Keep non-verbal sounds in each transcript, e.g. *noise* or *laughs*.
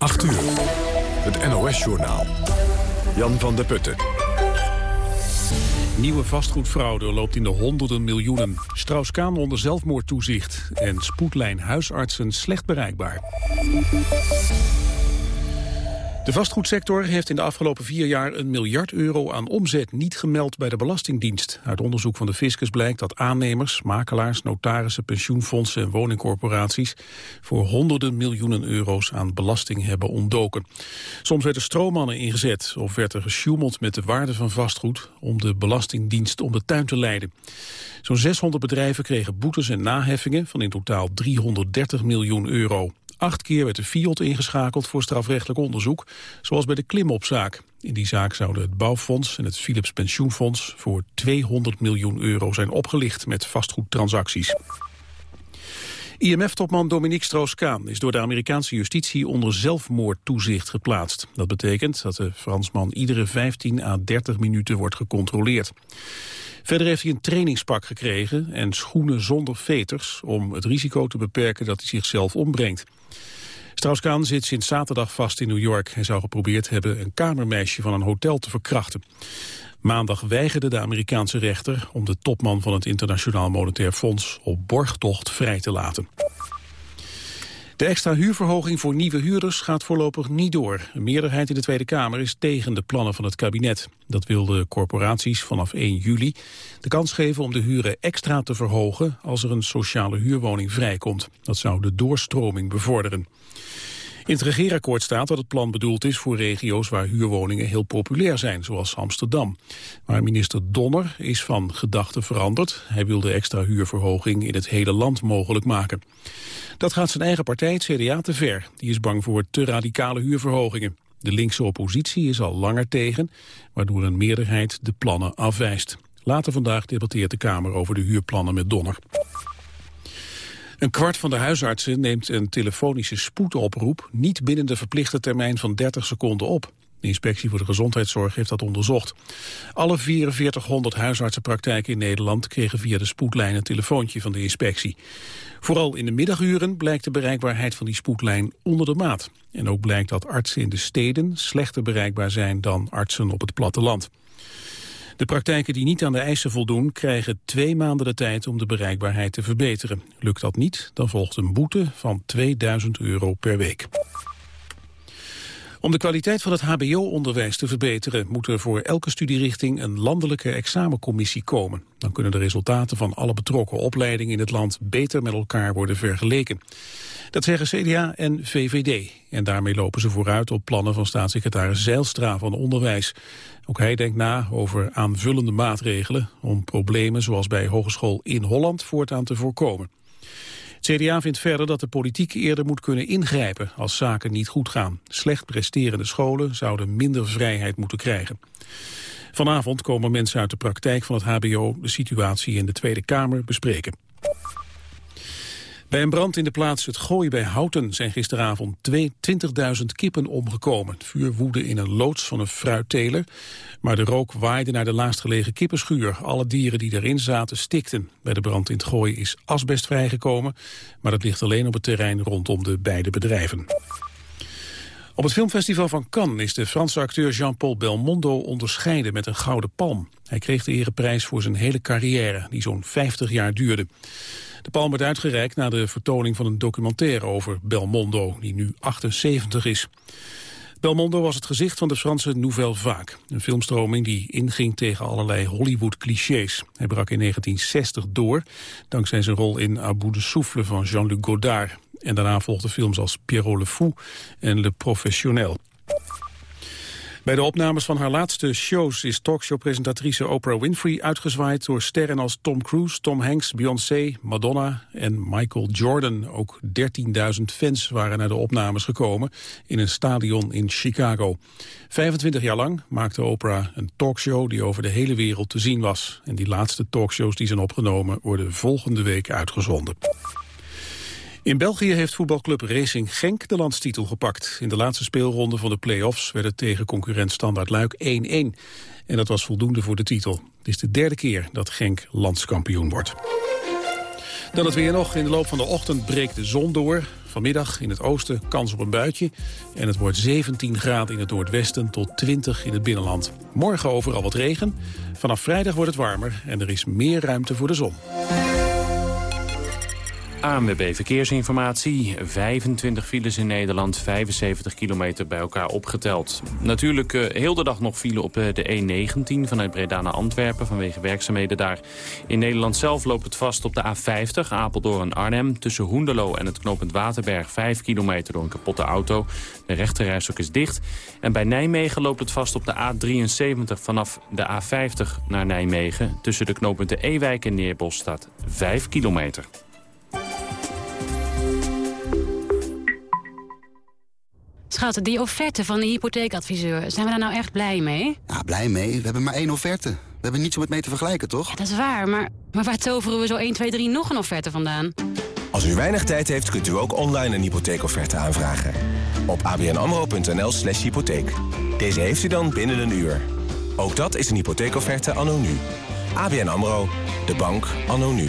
8 uur. Het NOS-journaal. Jan van der Putten. Nieuwe vastgoedfraude loopt in de honderden miljoenen. Strauss-Kaan onder zelfmoordtoezicht. En spoedlijn huisartsen slecht bereikbaar. De vastgoedsector heeft in de afgelopen vier jaar een miljard euro aan omzet niet gemeld bij de Belastingdienst. Uit onderzoek van de Fiscus blijkt dat aannemers, makelaars, notarissen, pensioenfondsen en woningcorporaties voor honderden miljoenen euro's aan belasting hebben ontdoken. Soms werden stroommannen ingezet of werd er gesjoemeld met de waarde van vastgoed om de Belastingdienst om de tuin te leiden. Zo'n 600 bedrijven kregen boetes en naheffingen van in totaal 330 miljoen euro. Acht keer werd de FIOD ingeschakeld voor strafrechtelijk onderzoek, zoals bij de Klimopzaak. In die zaak zouden het Bouwfonds en het Philips Pensioenfonds voor 200 miljoen euro zijn opgelicht met vastgoedtransacties. IMF-topman Dominique Strauss-Kaan is door de Amerikaanse justitie onder zelfmoordtoezicht geplaatst. Dat betekent dat de Fransman iedere 15 à 30 minuten wordt gecontroleerd. Verder heeft hij een trainingspak gekregen en schoenen zonder veters... om het risico te beperken dat hij zichzelf ombrengt. Strauss-Kaan zit sinds zaterdag vast in New York. Hij zou geprobeerd hebben een kamermeisje van een hotel te verkrachten. Maandag weigerde de Amerikaanse rechter om de topman van het Internationaal Monetair Fonds op borgtocht vrij te laten. De extra huurverhoging voor nieuwe huurders gaat voorlopig niet door. Een meerderheid in de Tweede Kamer is tegen de plannen van het kabinet. Dat wil de corporaties vanaf 1 juli de kans geven om de huren extra te verhogen als er een sociale huurwoning vrijkomt. Dat zou de doorstroming bevorderen. In het regeerakkoord staat dat het plan bedoeld is voor regio's waar huurwoningen heel populair zijn, zoals Amsterdam. Maar minister Donner is van gedachten veranderd. Hij wil de extra huurverhoging in het hele land mogelijk maken. Dat gaat zijn eigen partij, het CDA, te ver. Die is bang voor te radicale huurverhogingen. De linkse oppositie is al langer tegen, waardoor een meerderheid de plannen afwijst. Later vandaag debatteert de Kamer over de huurplannen met Donner. Een kwart van de huisartsen neemt een telefonische spoedoproep niet binnen de verplichte termijn van 30 seconden op. De inspectie voor de gezondheidszorg heeft dat onderzocht. Alle 4400 huisartsenpraktijken in Nederland kregen via de spoedlijn een telefoontje van de inspectie. Vooral in de middaguren blijkt de bereikbaarheid van die spoedlijn onder de maat. En ook blijkt dat artsen in de steden slechter bereikbaar zijn dan artsen op het platteland. De praktijken die niet aan de eisen voldoen krijgen twee maanden de tijd om de bereikbaarheid te verbeteren. Lukt dat niet, dan volgt een boete van 2000 euro per week. Om de kwaliteit van het hbo-onderwijs te verbeteren... moet er voor elke studierichting een landelijke examencommissie komen. Dan kunnen de resultaten van alle betrokken opleidingen in het land... beter met elkaar worden vergeleken. Dat zeggen CDA en VVD. En daarmee lopen ze vooruit op plannen van staatssecretaris Zeilstra van Onderwijs. Ook hij denkt na over aanvullende maatregelen... om problemen zoals bij Hogeschool in Holland voortaan te voorkomen. Het CDA vindt verder dat de politiek eerder moet kunnen ingrijpen als zaken niet goed gaan. Slecht presterende scholen zouden minder vrijheid moeten krijgen. Vanavond komen mensen uit de praktijk van het hbo de situatie in de Tweede Kamer bespreken. Bij een brand in de plaats Het Gooi bij Houten zijn gisteravond 20.000 kippen omgekomen. Het vuur woedde in een loods van een fruitteler, maar de rook waaide naar de laagstgelegen kippenschuur. Alle dieren die erin zaten stikten. Bij de brand in het Gooi is asbest vrijgekomen, maar dat ligt alleen op het terrein rondom de beide bedrijven. Op het filmfestival van Cannes is de Franse acteur Jean-Paul Belmondo onderscheiden met een gouden palm. Hij kreeg de ereprijs voor zijn hele carrière, die zo'n 50 jaar duurde. De palm werd uitgereikt na de vertoning van een documentaire over Belmondo, die nu 78 is. Belmondo was het gezicht van de Franse Nouvelle Vague. Een filmstroming die inging tegen allerlei Hollywood-clichés. Hij brak in 1960 door, dankzij zijn rol in Abu de Souffle van Jean-Luc Godard. En daarna volgden films als Pierrot le Fou en Le Professionnel. Bij de opnames van haar laatste shows is talkshowpresentatrice Oprah Winfrey uitgezwaaid door sterren als Tom Cruise, Tom Hanks, Beyoncé, Madonna en Michael Jordan. Ook 13.000 fans waren naar de opnames gekomen in een stadion in Chicago. 25 jaar lang maakte Oprah een talkshow die over de hele wereld te zien was. En die laatste talkshows die zijn opgenomen worden volgende week uitgezonden. In België heeft voetbalclub Racing Genk de landstitel gepakt. In de laatste speelronde van de play-offs werd het tegen concurrent Standaard Luik 1-1. En dat was voldoende voor de titel. Het is de derde keer dat Genk landskampioen wordt. Dan het weer nog. In de loop van de ochtend breekt de zon door. Vanmiddag in het oosten kans op een buitje. En het wordt 17 graden in het noordwesten tot 20 in het binnenland. Morgen overal wat regen. Vanaf vrijdag wordt het warmer en er is meer ruimte voor de zon. ANWB Verkeersinformatie. 25 files in Nederland, 75 kilometer bij elkaar opgeteld. Natuurlijk uh, heel de dag nog file op uh, de E19 vanuit Breda naar Antwerpen... vanwege werkzaamheden daar. In Nederland zelf loopt het vast op de A50, Apeldoorn-Arnhem... tussen Hoenderloo en het knooppunt Waterberg 5 kilometer door een kapotte auto. De rechterrijstok is dicht. En bij Nijmegen loopt het vast op de A73 vanaf de A50 naar Nijmegen... tussen de knooppunten Ewijk en Neerbos staat 5 kilometer. Schat, die offerte van de hypotheekadviseur, zijn we daar nou echt blij mee? Ja, blij mee. We hebben maar één offerte. We hebben niets om het mee te vergelijken, toch? Ja, dat is waar, maar, maar waar toveren we zo 1, 2, 3 nog een offerte vandaan? Als u weinig tijd heeft, kunt u ook online een hypotheekofferte aanvragen. Op abnamro.nl slash hypotheek. Deze heeft u dan binnen een uur. Ook dat is een hypotheekofferte anno nu. ABN AMRO, de bank anno nu.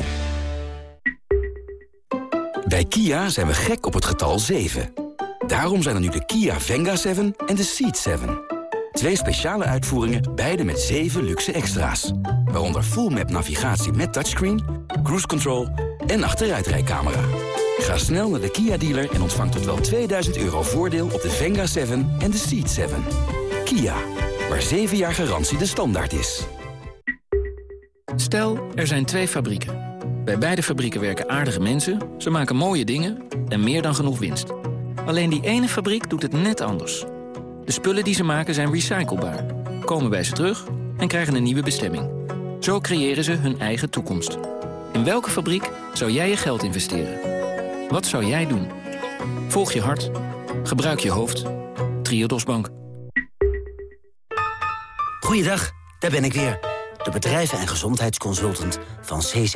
Bij Kia zijn we gek op het getal 7. Daarom zijn er nu de Kia Venga 7 en de Ceed 7. Twee speciale uitvoeringen, beide met 7 luxe extra's. Waaronder full map navigatie met touchscreen, cruise control en achteruitrijcamera. Ga snel naar de Kia dealer en ontvang tot wel 2000 euro voordeel op de Venga 7 en de Ceed 7. Kia, waar 7 jaar garantie de standaard is. Stel, er zijn twee fabrieken. Bij beide fabrieken werken aardige mensen, ze maken mooie dingen en meer dan genoeg winst. Alleen die ene fabriek doet het net anders. De spullen die ze maken zijn recyclebaar, komen bij ze terug en krijgen een nieuwe bestemming. Zo creëren ze hun eigen toekomst. In welke fabriek zou jij je geld investeren? Wat zou jij doen? Volg je hart. Gebruik je hoofd. Triodos Bank. Goeiedag, daar ben ik weer. De bedrijven- en gezondheidsconsultant van CZ.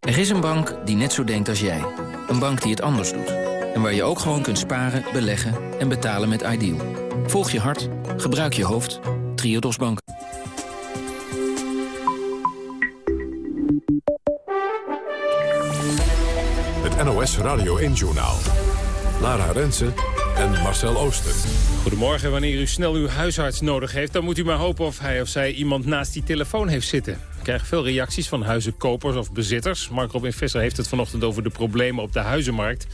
Er is een bank die net zo denkt als jij. Een bank die het anders doet. En waar je ook gewoon kunt sparen, beleggen en betalen met Ideal. Volg je hart, gebruik je hoofd. Triodos Bank. Het NOS Radio 1-journaal. Lara Rensen en Marcel Ooster. Goedemorgen. Wanneer u snel uw huisarts nodig heeft... dan moet u maar hopen of hij of zij iemand naast die telefoon heeft zitten. Ik krijg veel reacties van huizenkopers of bezitters. Mark Robin Visser heeft het vanochtend over de problemen op de huizenmarkt.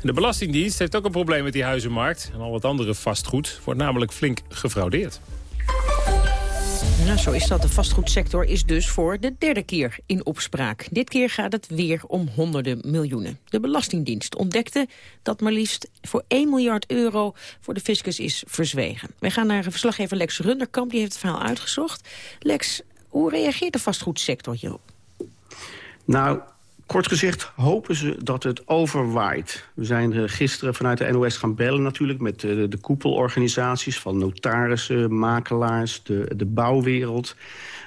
En de Belastingdienst heeft ook een probleem met die huizenmarkt. En al wat andere vastgoed wordt namelijk flink gefraudeerd. Nou, zo is dat. De vastgoedsector is dus voor de derde keer in opspraak. Dit keer gaat het weer om honderden miljoenen. De Belastingdienst ontdekte dat maar liefst voor 1 miljard euro voor de fiscus is verzwegen. Wij gaan naar verslaggever Lex Runderkamp, die heeft het verhaal uitgezocht. Lex, hoe reageert de vastgoedsector hierop? Nou, kort gezegd hopen ze dat het overwaait. We zijn gisteren vanuit de NOS gaan bellen natuurlijk... met de, de koepelorganisaties van notarissen, makelaars, de, de bouwwereld...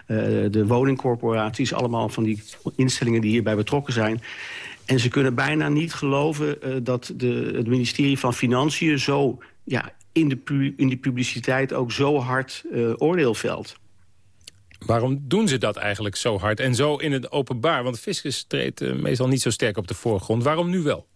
Uh, de woningcorporaties, allemaal van die instellingen die hierbij betrokken zijn. En ze kunnen bijna niet geloven dat de, het ministerie van Financiën... zo ja, in, de, in die publiciteit ook zo hard oordeel velt. Waarom doen ze dat eigenlijk zo hard en zo in het openbaar? Want fiscus treedt uh, meestal niet zo sterk op de voorgrond. Waarom nu wel?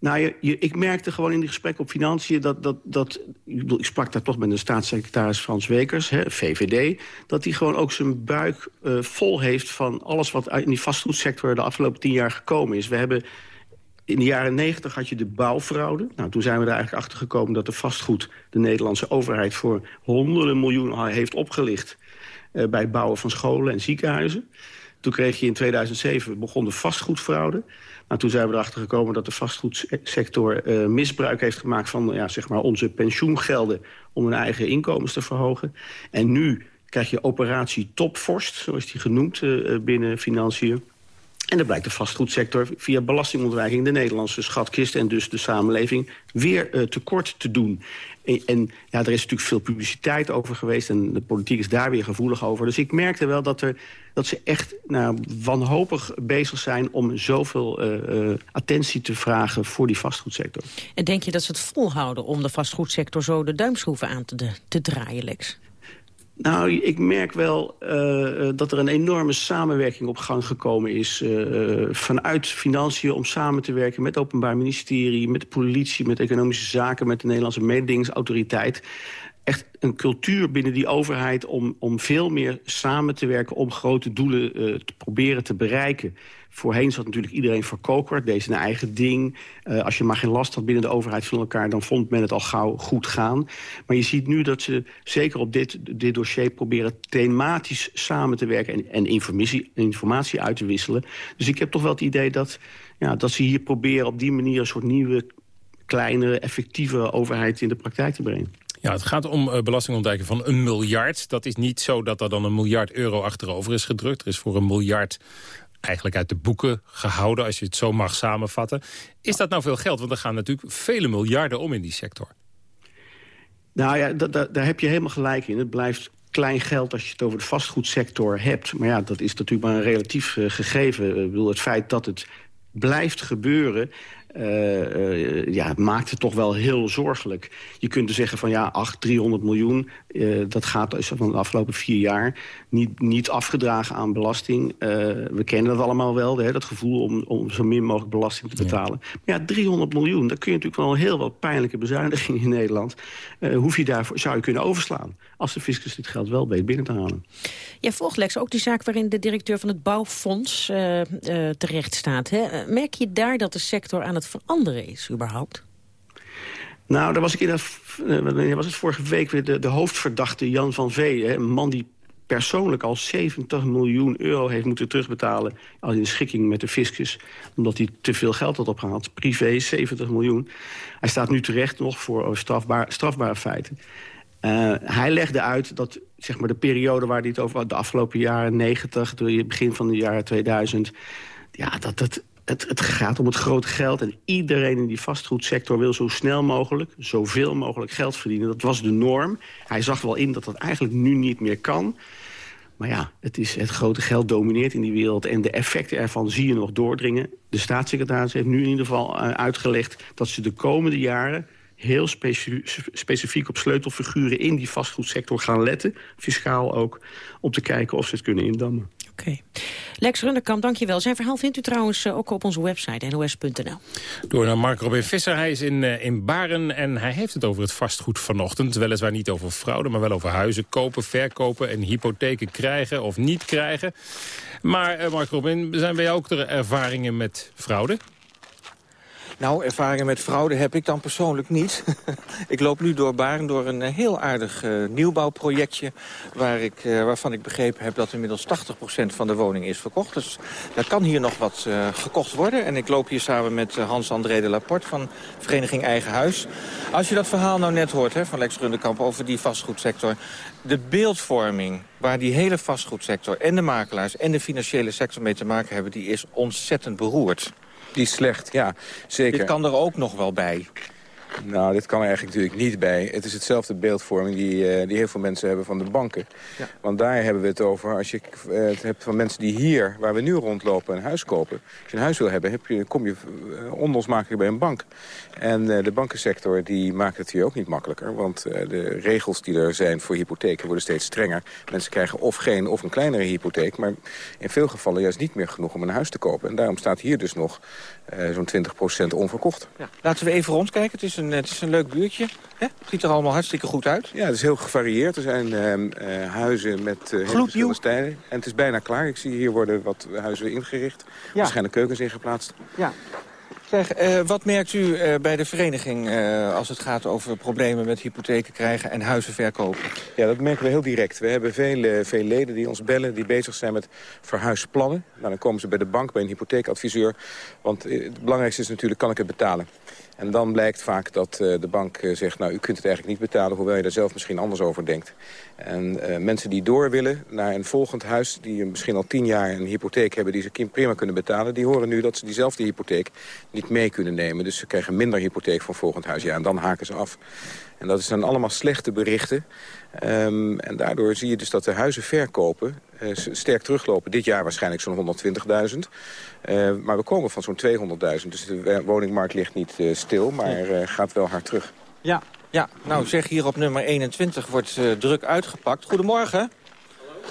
Nou, ik merkte gewoon in die gesprekken op financiën... dat, dat, dat ik, bedoel, ik sprak daar toch met de staatssecretaris Frans Wekers, hè, VVD... dat hij gewoon ook zijn buik uh, vol heeft van alles wat in die vastgoedsector... de afgelopen tien jaar gekomen is. We hebben in de jaren negentig had je de bouwfraude. Nou, toen zijn we er eigenlijk achter gekomen dat de vastgoed... de Nederlandse overheid voor honderden miljoen heeft opgelicht... Uh, bij bouwen van scholen en ziekenhuizen. Toen kreeg je in 2007 begon de vastgoedfraude. Nou, toen zijn we erachter gekomen dat de vastgoedsector uh, misbruik heeft gemaakt... van ja, zeg maar onze pensioengelden om hun eigen inkomens te verhogen. En nu krijg je operatie Topvorst, zo is die genoemd uh, binnen Financiën. En dan blijkt de vastgoedsector via belastingontwijking... de Nederlandse schatkist en dus de samenleving weer tekort te doen. En, ja, er is natuurlijk veel publiciteit over geweest... en de politiek is daar weer gevoelig over. Dus ik merkte wel dat, er, dat ze echt nou, wanhopig bezig zijn... om zoveel uh, attentie te vragen voor die vastgoedsector. En denk je dat ze het volhouden om de vastgoedsector... zo de duimschroeven aan te, te draaien, Lex? Nou, ik merk wel uh, dat er een enorme samenwerking op gang gekomen is... Uh, vanuit financiën om samen te werken met het Openbaar Ministerie... met de politie, met economische zaken, met de Nederlandse mededingingsautoriteit echt een cultuur binnen die overheid om, om veel meer samen te werken... om grote doelen te proberen te bereiken. Voorheen zat natuurlijk iedereen verkokerd, deed zijn eigen ding. Uh, als je maar geen last had binnen de overheid van elkaar... dan vond men het al gauw goed gaan. Maar je ziet nu dat ze zeker op dit, dit dossier proberen... thematisch samen te werken en, en informatie, informatie uit te wisselen. Dus ik heb toch wel het idee dat, ja, dat ze hier proberen... op die manier een soort nieuwe, kleinere, effectieve overheid in de praktijk te brengen. Ja, het gaat om uh, van een miljard. Dat is niet zo dat er dan een miljard euro achterover is gedrukt. Er is voor een miljard eigenlijk uit de boeken gehouden, als je het zo mag samenvatten. Is dat nou veel geld? Want er gaan natuurlijk vele miljarden om in die sector. Nou ja, daar heb je helemaal gelijk in. Het blijft klein geld als je het over de vastgoedsector hebt. Maar ja, dat is natuurlijk maar een relatief uh, gegeven. Ik bedoel, het feit dat het blijft gebeuren... Uh, uh, ja, het maakt het toch wel heel zorgelijk. Je kunt er zeggen van ja, 8, 300 miljoen... Uh, dat gaat dus van de afgelopen vier jaar niet, niet afgedragen aan belasting. we kennen dat allemaal wel, hè, dat gevoel om, om zo min mogelijk belasting te betalen. Ja. Maar ja, 300 miljoen, daar kun je natuurlijk wel heel wat pijnlijke bezuinigingen in Nederland... hoef je daarvoor, zou je kunnen overslaan als de fiscus dit geld wel weet binnen te halen. Ja, volgt Lex ook die zaak waarin de directeur van het bouwfonds uh, uh, terecht staat. Hè? Merk je daar dat de sector aan het veranderen is überhaupt? Nou, daar was ik in dat, uh, was het vorige week weer de, de hoofdverdachte Jan van Vee. Hè? Een man die persoonlijk al 70 miljoen euro heeft moeten terugbetalen... als in schikking met de fiscus, omdat hij te veel geld had opgehaald. Privé, 70 miljoen. Hij staat nu terecht nog voor strafbaar, strafbare feiten. Uh, hij legde uit dat zeg maar, de periode waar hij het over had... de afgelopen jaren 90, het begin van de jaren 2000... ja, dat het, het, gaat om het grote geld. En iedereen in die vastgoedsector wil zo snel mogelijk... zoveel mogelijk geld verdienen. Dat was de norm. Hij zag wel in dat dat eigenlijk nu niet meer kan... Maar ja, het, is, het grote geld domineert in die wereld... en de effecten ervan zie je nog doordringen. De staatssecretaris heeft nu in ieder geval uh, uitgelegd... dat ze de komende jaren heel specifiek op sleutelfiguren in die vastgoedsector gaan letten. Fiscaal ook, om te kijken of ze het kunnen indammen. Oké. Okay. Lex Runderkamp, dankjewel. Zijn verhaal vindt u trouwens uh, ook op onze website nos.nl. Door naar Mark Robin Visser. Hij is in, uh, in Baren en hij heeft het over het vastgoed vanochtend. Weliswaar niet over fraude, maar wel over huizen kopen, verkopen... en hypotheken krijgen of niet krijgen. Maar uh, Mark Robin, zijn bij jou ook er ervaringen met fraude? Nou, ervaringen met fraude heb ik dan persoonlijk niet. *laughs* ik loop nu door Baren door een eh, heel aardig uh, nieuwbouwprojectje... Waar ik, uh, waarvan ik begrepen heb dat inmiddels 80% van de woning is verkocht. Dus er kan hier nog wat gekocht worden. En ik loop hier samen met Hans-André de Laporte van Vereniging Eigen Huis. Als je dat verhaal nou net hoort hè, van Lex Rundekamp over die vastgoedsector... de beeldvorming waar die hele vastgoedsector en de makelaars... en de financiële sector mee te maken hebben... die is ontzettend beroerd. Die slecht, ja, zeker. Dit kan er ook nog wel bij. Nou, dit kan er eigenlijk natuurlijk niet bij. Het is hetzelfde beeldvorming die, uh, die heel veel mensen hebben van de banken. Ja. Want daar hebben we het over. Als je uh, het hebt van mensen die hier, waar we nu rondlopen, een huis kopen. Als je een huis wil hebben, heb je, kom je uh, onlosmakelijk bij een bank. En de bankensector die maakt het hier ook niet makkelijker. Want de regels die er zijn voor hypotheken worden steeds strenger. Mensen krijgen of geen of een kleinere hypotheek. Maar in veel gevallen juist niet meer genoeg om een huis te kopen. En daarom staat hier dus nog zo'n 20% onverkocht. Ja. Laten we even rondkijken. Het is een, het is een leuk buurtje. Het ziet er allemaal hartstikke goed uit. Ja, het is heel gevarieerd. Er zijn uh, huizen met uh, verschillende stijlen. En het is bijna klaar. Ik zie hier worden wat huizen ingericht. Ja. Waarschijnlijk keukens ingeplaatst. Ja. Zeg, uh, wat merkt u uh, bij de vereniging uh, als het gaat over problemen met hypotheken krijgen en huizen verkopen? Ja, dat merken we heel direct. We hebben veel, veel leden die ons bellen, die bezig zijn met verhuisplannen. Nou, dan komen ze bij de bank, bij een hypotheekadviseur. Want het belangrijkste is natuurlijk, kan ik het betalen? En dan blijkt vaak dat de bank zegt, nou u kunt het eigenlijk niet betalen... hoewel je daar zelf misschien anders over denkt. En mensen die door willen naar een volgend huis... die misschien al tien jaar een hypotheek hebben die ze prima kunnen betalen... die horen nu dat ze diezelfde hypotheek niet mee kunnen nemen. Dus ze krijgen minder hypotheek voor volgend huis. Ja, en dan haken ze af. En dat zijn allemaal slechte berichten. Um, en daardoor zie je dus dat de huizen verkopen sterk teruglopen. Dit jaar waarschijnlijk zo'n 120.000. Uh, maar we komen van zo'n 200.000. Dus de woningmarkt ligt niet uh, stil, maar gaat wel hard terug. Ja, ja, nou zeg hier op nummer 21 wordt druk uitgepakt. Goedemorgen.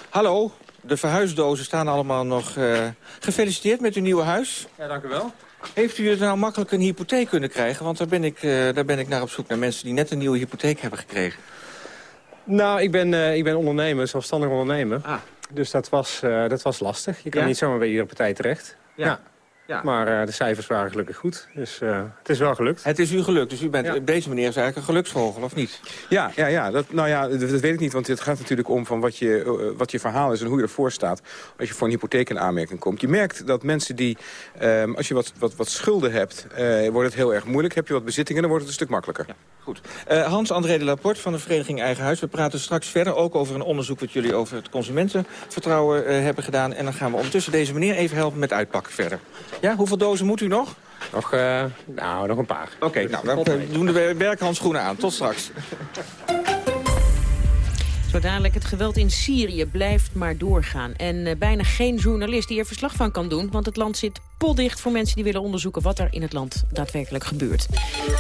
Hallo. Hallo. De verhuisdozen staan allemaal nog... gefeliciteerd met uw nieuwe huis. Ja, dank u wel. Heeft u het nou makkelijk een hypotheek kunnen krijgen? Want daar ben, ik, uh, daar ben ik naar op zoek, naar mensen die net een nieuwe hypotheek hebben gekregen. Nou, ik ben, uh, ik ben ondernemer, zelfstandig ondernemer. Ah. Dus dat was, uh, dat was lastig. Je kan niet zomaar bij iedere partij terecht. ja. Ja. Maar uh, de cijfers waren gelukkig goed. Dus uh, het is wel gelukt. Het is u gelukt. Dus u bent, op deze manier is eigenlijk een geluksvogel, of niet? Ja, ja, ja. Dat, nou ja, dat, weet ik niet. Want het gaat natuurlijk om van wat, je, uh, wat je verhaal is en hoe je ervoor staat. Als je voor een hypotheek in aanmerking komt. Je merkt dat mensen die, um, als je wat, wat, wat schulden hebt, wordt het heel erg moeilijk. Heb je wat bezittingen, dan wordt het een stuk makkelijker. Ja, goed. Hans-André de Laporte van de Vereniging Eigen Huis. We praten straks verder ook over een onderzoek wat jullie over het consumentenvertrouwen hebben gedaan. En dan gaan we ondertussen deze meneer even helpen met uitpakken verder. Ja, hoeveel dozen moet u nog? Nog, uh, nou, nog een paar. Oké, okay, nou, we doen de werkhandschoenen aan. Tot straks. Zo dadelijk het geweld in Syrië blijft maar doorgaan. En uh, bijna geen journalist die er verslag van kan doen... want het land zit potdicht voor mensen die willen onderzoeken... wat er in het land daadwerkelijk gebeurt.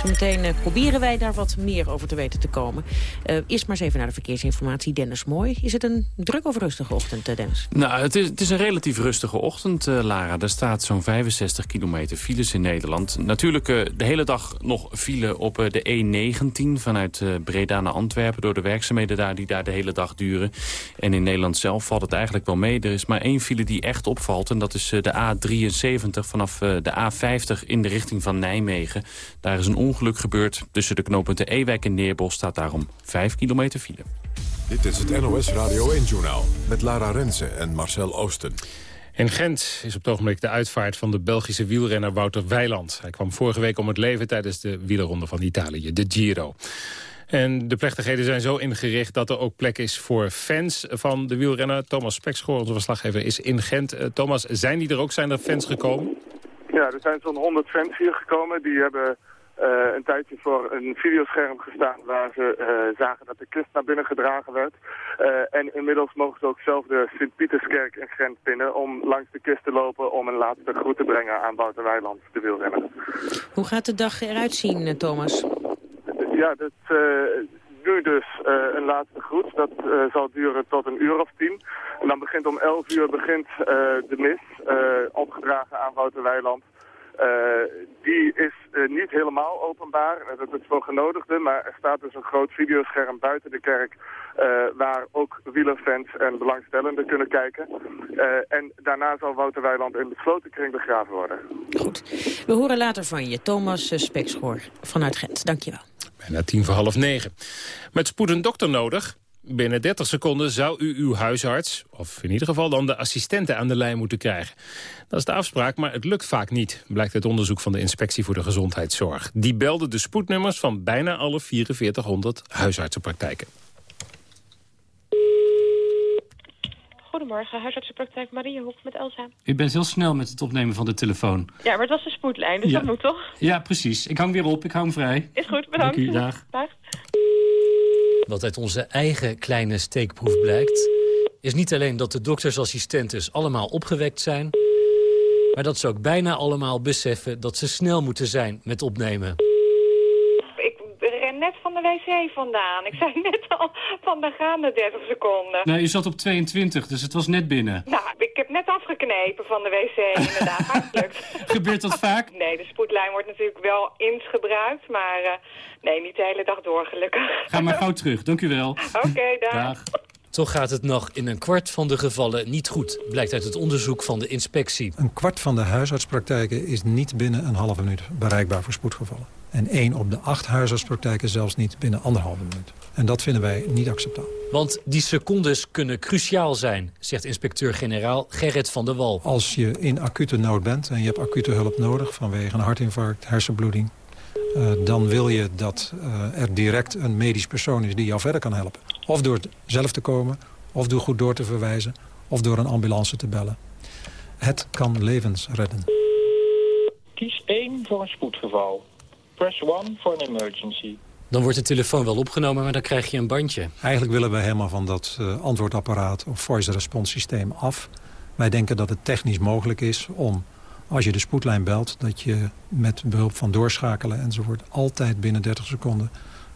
Zometeen uh, proberen wij daar wat meer over te weten te komen. Uh, eerst maar eens even naar de verkeersinformatie. Dennis Mooi. Is het een druk of rustige ochtend, Dennis? Nou, het is, het is een relatief rustige ochtend, Lara. Er staat zo'n 65 kilometer files in Nederland. Natuurlijk de hele dag nog file op de E19... vanuit Breda naar Antwerpen door de werkzaamheden daar... die daar de hele dag duren. En in Nederland zelf valt het eigenlijk wel mee. Er is maar één file die echt opvalt en dat is de A73 vanaf eh, de A50 in de richting van Nijmegen. Daar is een ongeluk gebeurd. Tussen de knooppunten Ewijk en Neerbos staat daarom 5 kilometer file. Dit is het NOS Radio 1-journaal met Lara Rensen en Marcel Oosten. In Gent is op het ogenblik de uitvaart van de Belgische wielrenner Wouter Weiland. Hij kwam vorige week om het leven tijdens de wielerronde van Italië, de Giro. En de plechtigheden zijn zo ingericht dat er ook plek is voor fans van de wielrenner. Thomas Spekschoor, onze verslaggever, is in Gent. Uh, Thomas, zijn die er ook? Zijn er fans gekomen? Ja, er zijn zo'n 100 fans hier gekomen. Die hebben uh, een tijdje voor een videoscherm gestaan waar ze uh, zagen dat de kist naar binnen gedragen werd. Uh, en inmiddels mogen ze ook zelf de Sint-Pieterskerk in Gent binnen om langs de kist te lopen om een laatste groet te brengen aan Wouter Weiland, de wielrenner. Hoe gaat de dag eruit zien, Thomas? Ja, dat, uh, nu dus uh, een laatste groet. Dat uh, zal duren tot een uur of tien. En dan begint om elf uur begint de mis, opgedragen aan Wouter Weiland. Die is niet helemaal openbaar, dat is voor genodigden, maar er staat dus een groot videoscherm buiten de kerk waar ook wielerfans en belangstellenden kunnen kijken. en daarna zal Wouter Weiland in besloten kring begraven worden. Goed. We horen later van je, Thomas Spekschoor vanuit Gent. Dankjewel. Bijna tien voor half negen. Met spoed een dokter nodig? Binnen 30 seconden zou u uw huisarts, of in ieder geval dan de assistenten aan de lijn moeten krijgen. Dat is de afspraak, maar het lukt vaak niet, blijkt uit onderzoek van de Inspectie voor de Gezondheidszorg. Die belde de spoednummers van bijna alle 4400 huisartsenpraktijken. Goedemorgen, huisartsenpraktijk Mariehoek met Elsa. U bent heel snel met het opnemen van de telefoon. Ja, maar het was de spoedlijn, dus dat moet toch? Ja, precies. Ik hang weer op, ik hang vrij. Is goed, bedankt. Dank u, dag. dag. Wat uit onze eigen kleine steekproef blijkt... is niet alleen dat de doktersassistenten allemaal opgewekt zijn... maar dat ze ook bijna allemaal beseffen dat ze snel moeten zijn met opnemen de wc vandaan. Ik zei net al van de gaande 30 seconden. Nee, je zat op 22, dus het was net binnen. Nou, ik heb net afgeknepen van de wc, inderdaad. Hartelijk. *laughs* Gebeurt dat vaak? Nee, de spoedlijn wordt natuurlijk wel eens gebruikt, maar uh, nee, niet de hele dag door, gelukkig. Ga maar *laughs* gauw terug, dank u wel. Oké, okay, dag. dag. Toch gaat het nog in een kwart van de gevallen niet goed, blijkt uit het onderzoek van de inspectie. Een kwart van de huisartspraktijken is niet binnen een halve minuut bereikbaar voor spoedgevallen. En één op de acht huisartspraktijken zelfs niet binnen anderhalve minuut. En dat vinden wij niet acceptabel. Want die secondes kunnen cruciaal zijn, zegt inspecteur-generaal Gerrit van der Wal. Als je in acute nood bent en je hebt acute hulp nodig vanwege een hartinfarct, hersenbloeding... Uh, dan wil je dat uh, er direct een medisch persoon is die jou verder kan helpen. Of door zelf te komen, of door goed door te verwijzen... of door een ambulance te bellen. Het kan levens redden. Kies 1 voor een spoedgeval. Press 1 voor een emergency. Dan wordt de telefoon wel opgenomen, maar dan krijg je een bandje. Eigenlijk willen we helemaal van dat uh, antwoordapparaat of voice response systeem af. Wij denken dat het technisch mogelijk is om, als je de spoedlijn belt... dat je met behulp van doorschakelen enzovoort... altijd binnen 30 seconden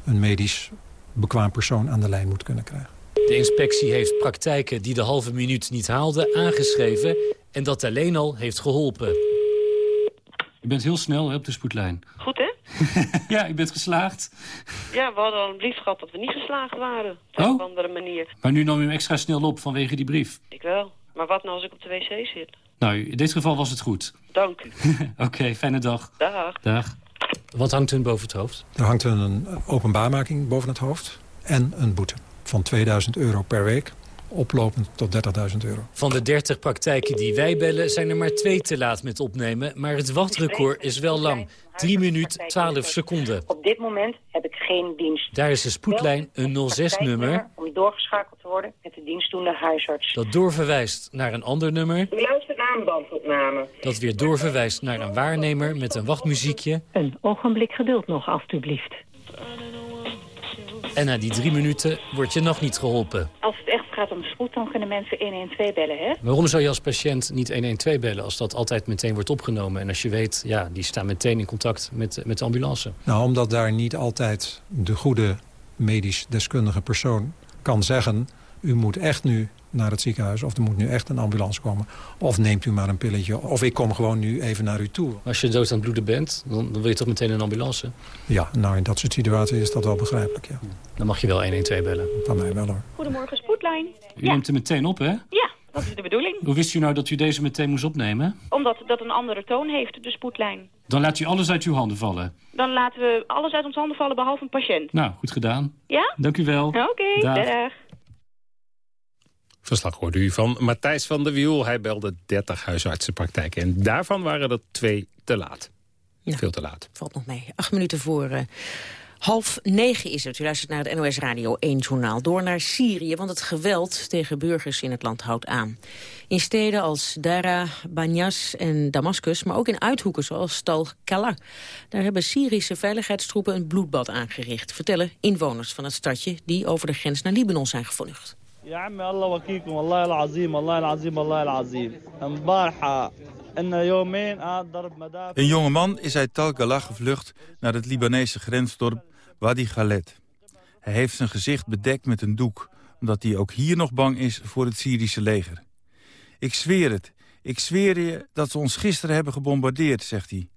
een medisch bekwaam persoon aan de lijn moet kunnen krijgen. De inspectie heeft praktijken die de halve minuut niet haalden aangeschreven... en dat alleen al heeft geholpen. Je bent heel snel hè, op de spoedlijn. Goed, hè? *laughs* ja, je bent geslaagd. Ja, we hadden al een brief gehad dat we niet geslaagd waren. Op oh? een andere manier. Maar nu nam je hem extra snel op vanwege die brief. Ik wel. Maar wat nou als ik op de wc zit? Nou, in dit geval was het goed. Dank u. *laughs* Oké, fijne dag. Dag. Dag. Wat hangt hun boven het hoofd? Er hangt een openbaarmaking boven het hoofd en een boete van 2000 euro per week oplopend tot 30.000 euro. Van de 30 praktijken die wij bellen zijn er maar twee te laat met opnemen. Maar het wachtrecord is wel lang. 3 minuten 12 seconden. Op dit moment heb ik geen dienst. Daar is de spoedlijn een 06-nummer. Om doorgeschakeld te worden met de dienstdoende huisarts. Dat doorverwijst naar een ander nummer. Luister aanbandopname. Dat weer doorverwijst naar een waarnemer met een wachtmuziekje. Een ogenblik geduld nog, alstublieft. En na die drie minuten word je nog niet geholpen. Als het echt gaat om spoed, dan kunnen mensen 112 bellen, hè? Waarom zou je als patiënt niet 112 bellen als dat altijd meteen wordt opgenomen? En als je weet, ja, die staan meteen in contact met, met de ambulance. Nou, omdat daar niet altijd de goede medisch deskundige persoon kan zeggen... u moet echt nu naar het ziekenhuis. Of er moet nu echt een ambulance komen. Of neemt u maar een pilletje. Of ik kom gewoon nu even naar u toe. Als je dood aan het bloeden bent, dan, dan wil je toch meteen een ambulance? Ja, nou in dat soort situaties is dat wel begrijpelijk, ja. Dan mag je wel 112 bellen. Van mij wel hoor. Goedemorgen, U neemt hem meteen op, hè? Ja, dat is de bedoeling. Hoe wist u nou dat u deze meteen moest opnemen? Omdat dat een andere toon heeft, de spoedlijn. Dan laat u alles uit uw handen vallen? Dan laten we alles uit onze handen vallen, behalve een patiënt. Nou, goed gedaan. Ja? Dank u wel. Oké, okay, dag. dag. Verslag hoorde u van Matthijs van der Wiel. Hij belde 30 huisartsenpraktijken en daarvan waren er twee te laat. Ja, Veel te laat. Valt nog mee. Acht minuten voor uh, half negen is het. U luistert naar het NOS Radio 1 journaal. Door naar Syrië, want het geweld tegen burgers in het land houdt aan. In steden als Dara, Banyas en Damascus, maar ook in uithoeken zoals Tal Kala. Daar hebben Syrische veiligheidstroepen een bloedbad aangericht. Vertellen inwoners van het stadje die over de grens naar Libanon zijn gevlucht. يا عمي الله وكيلكم والله العظيم والله العظيم والله العظيم امبارحه ان يومين ضرب مدافع Een jonge man is uit Tal Galah gevlucht naar het Libanese grensdorp Wadi Khaled. Hij heeft zijn gezicht bedekt met een doek, omdat hij ook hier nog bang is voor het Syrische leger. Ik zweer het, ik zweer je dat ze ons gisteren hebben gebombardeerd, zegt hij.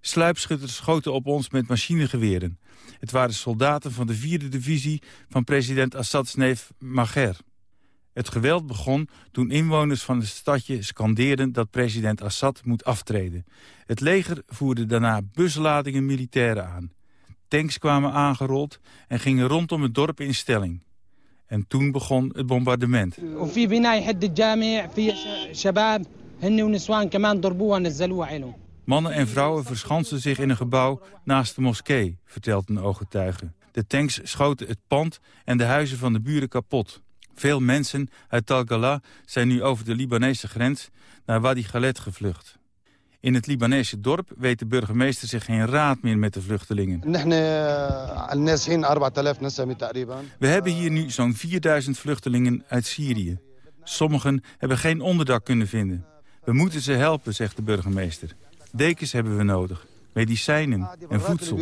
Sluipschutters schoten op ons met machinegeweren. Het waren soldaten van de vierde divisie van president Assad's neef Maher. Het geweld begon toen inwoners van het stadje scandeerden dat president Assad moet aftreden. Het leger voerde daarna busladingen militairen aan. Tanks kwamen aangerold en gingen rondom het dorp in stelling. En toen begon het bombardement. Mannen en vrouwen verschansten zich in een gebouw naast de moskee, vertelt een ooggetuige. De tanks schoten het pand en de huizen van de buren kapot. Veel mensen uit Talgala zijn nu over de Libanese grens naar Wadi Khaled gevlucht. In het Libanese dorp weet de burgemeester zich geen raad meer met de vluchtelingen. We hebben hier nu zo'n 4000 vluchtelingen uit Syrië. Sommigen hebben geen onderdak kunnen vinden. We moeten ze helpen, zegt de burgemeester. Dekens hebben we nodig, medicijnen en voedsel.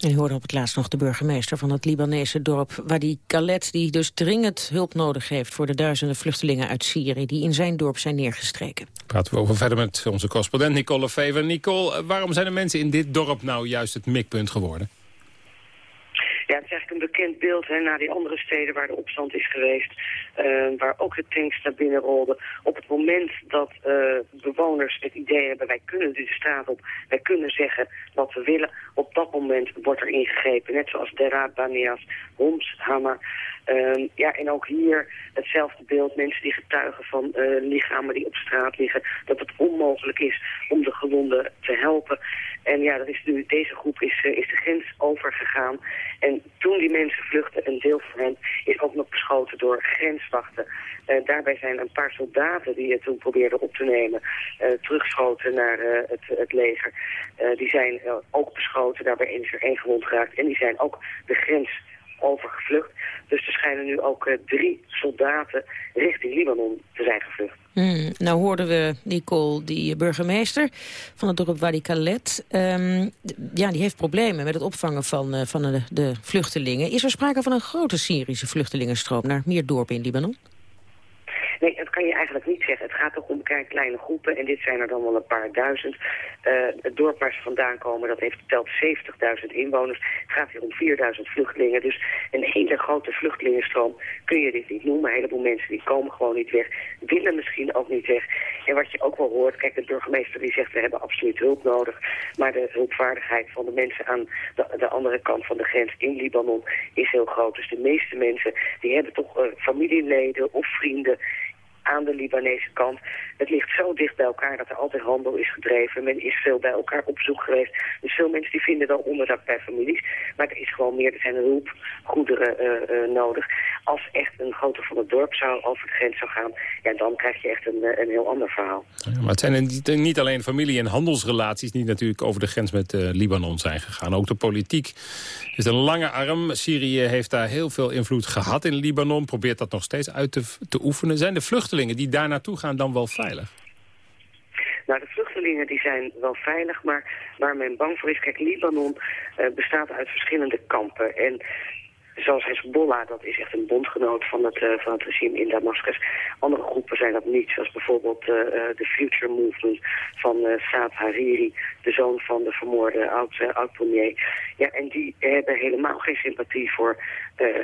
En u hoorde op het laatst nog de burgemeester van het Libanese dorp Wadi Khaled... die dus dringend hulp nodig heeft voor de duizenden vluchtelingen uit Syrië... die in zijn dorp zijn neergestreken. Praten we over verder met onze correspondent Nicole Fever. Nicole, waarom zijn de mensen in dit dorp nou juist het mikpunt geworden? Ja, het is eigenlijk een bekend beeld hè, naar die andere steden waar de opstand is geweest. Eh, waar ook de tanks naar binnen rolden. Op het moment dat eh, bewoners het idee hebben, wij kunnen de straat op, wij kunnen zeggen wat we willen. Op dat moment wordt er ingegrepen, net zoals Dera, Banias, Homs, Hama. Ehm, ja, en ook hier hetzelfde beeld. Mensen die getuigen van eh, lichamen die op straat liggen. Dat het onmogelijk is om de gewonden te helpen. En ja, dat is nu, deze groep is, is de grens overgegaan. En toen die mensen vluchten, een deel van hen is ook nog beschoten door grenswachten. Eh, daarbij zijn een paar soldaten die het toen probeerden op te nemen, eh, terugschoten naar eh, het, het leger. Die zijn ook beschoten, daarbij is er één gewond geraakt. En die zijn ook de grens overgevlucht. Dus er schijnen nu ook eh, drie soldaten richting Libanon te zijn gevlucht. Hmm, nou hoorden we Nicole, die burgemeester van het dorp Wadi Khaled. Ehm, ja, die heeft problemen met het opvangen van, eh, van de, de vluchtelingen. Is er sprake van een grote Syrische vluchtelingenstroom naar meer dorpen in Libanon? Nee, dat kan je eigenlijk niet zeggen. Het gaat toch om kleine groepen en dit zijn er dan wel een paar duizend. Eh, het dorp waar ze vandaan komen, dat heeft telt 70.000 inwoners. Het gaat hier om 4.000 vluchtelingen. Dus een hele grote vluchtelingenstroom kun je dit niet noemen. Een heleboel mensen die komen gewoon niet weg, willen misschien ook niet weg. En wat je ook wel hoort, kijk, de burgemeester die zegt we hebben absoluut hulp nodig. Maar de hulpvaardigheid van de mensen aan de, de andere kant van de grens in Libanon is heel groot. Dus de meeste mensen die hebben toch eh, familieleden of vrienden aan de Libanese kant. Het ligt zo dicht bij elkaar dat er altijd handel is gedreven. Men is veel bij elkaar op zoek geweest. Dus veel mensen die vinden wel onderdak bij families. Maar er is gewoon meer, er zijn hulpgoederen eh, eh, nodig. Als echt een grote van het dorp zou over de grens zou gaan... ja, dan krijg je echt een, eh, een heel ander verhaal. Ja, maar het zijn niet, alleen familie- en handelsrelaties... die natuurlijk over de grens met Libanon zijn gegaan. Ook de politiek is een lange arm. Syrië heeft daar heel veel invloed gehad in Libanon. Probeert dat nog steeds uit te, te oefenen. Zijn de die daar naartoe gaan dan wel veilig? Nou, de vluchtelingen die zijn wel veilig, maar waar men bang voor is... Kijk, Libanon eh, bestaat uit verschillende kampen. En zoals Hezbollah, dat is echt een bondgenoot van het, eh, van het regime in Damascus. Andere groepen zijn dat niet, zoals bijvoorbeeld eh, de Future Movement van Saad Hariri, de zoon van de vermoorde oud- oud-premier. ja, en die hebben helemaal geen sympathie voor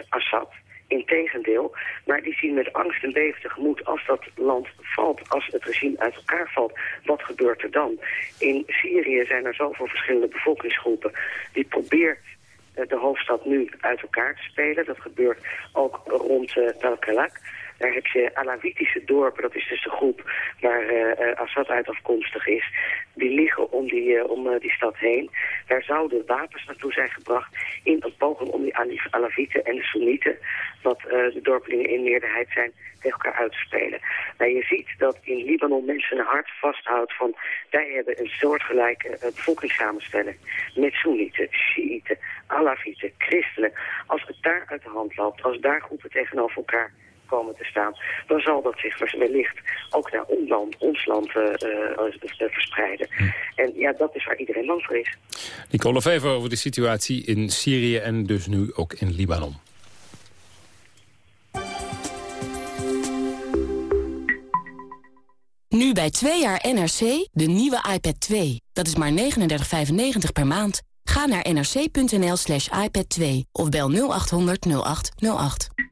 Assad. Integendeel, maar die zien met angst en beven tegemoet als dat land valt, als het regime uit elkaar valt. Wat gebeurt er dan? In Syrië zijn er zoveel verschillende bevolkingsgroepen. Die probeert eh, de hoofdstad nu uit elkaar te spelen. Dat gebeurt ook rond uh, Talkalak. Daar heb je Alawitische dorpen, dat is dus de groep waar uh, Assad uit afkomstig is. Die liggen om die, uh, om, die stad heen. Daar zouden wapens naartoe zijn gebracht in een poging om die Alawieten en de Soenieten, wat de dorpelingen in meerderheid zijn, tegen elkaar uit te spelen. Nou, je ziet dat in Libanon mensen een hart vasthoudt van wij hebben een soortgelijke bevolkingssamenstelling met Soenieten, Shiiten, Alawieten, christenen. Als het daar uit de hand loopt, als daar groepen tegenover elkaar komen te staan, dan zal dat zich wellicht ook naar ons land, ons land uh, uh, verspreiden. En ja, dat is waar iedereen bang voor is. Nicole Vever over de situatie in Syrië en dus nu ook in Libanon. Nu bij twee jaar NRC de nieuwe iPad 2. Dat is maar 39,95 per maand. Ga naar nrc.nl slash iPad 2 of bel 0800 0808.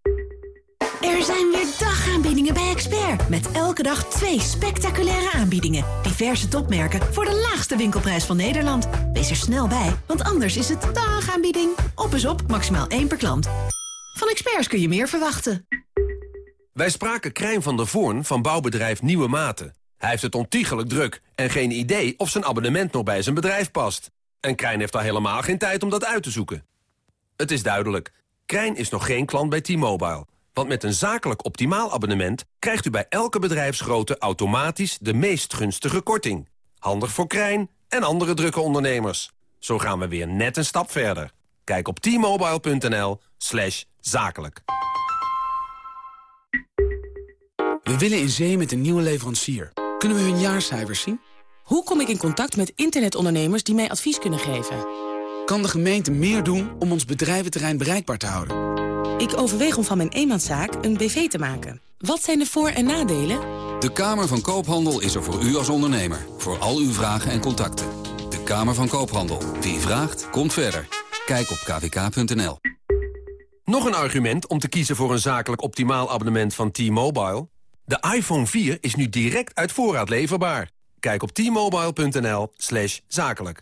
Er zijn weer dagaanbiedingen bij Expert. Met elke dag twee spectaculaire aanbiedingen. Diverse topmerken voor de laagste winkelprijs van Nederland. Wees er snel bij, want anders is het dagaanbieding. Op is op, maximaal één per klant. Van Experts kun je meer verwachten. Wij spraken Krijn van der Voorn van bouwbedrijf Nieuwe Maten. Hij heeft het ontiegelijk druk en geen idee of zijn abonnement nog bij zijn bedrijf past. En Krijn heeft al helemaal geen tijd om dat uit te zoeken. Het is duidelijk, Krijn is nog geen klant bij T-Mobile. Want met een zakelijk optimaal abonnement krijgt u bij elke bedrijfsgrootte automatisch de meest gunstige korting. Handig voor Krijn en andere drukke ondernemers. Zo gaan we weer net een stap verder. Kijk op t-mobile.nl slash zakelijk. We willen in zee met een nieuwe leverancier. Kunnen we hun jaarcijfers zien? Hoe kom ik in contact met internetondernemers die mij advies kunnen geven? Kan de gemeente meer doen om ons bedrijventerrein bereikbaar te houden? Ik overweeg om van mijn eenmanszaak een BV te maken. Wat zijn de voor- en nadelen? De Kamer van Koophandel is er voor u als ondernemer. Voor al uw vragen en contacten. De Kamer van Koophandel. Wie vraagt, komt verder. Kijk op kvk.nl. Nog een argument om te kiezen voor een zakelijk optimaal abonnement van T-Mobile? De iPhone 4 is nu direct uit voorraad leverbaar. Kijk op t-mobile.nl slash zakelijk.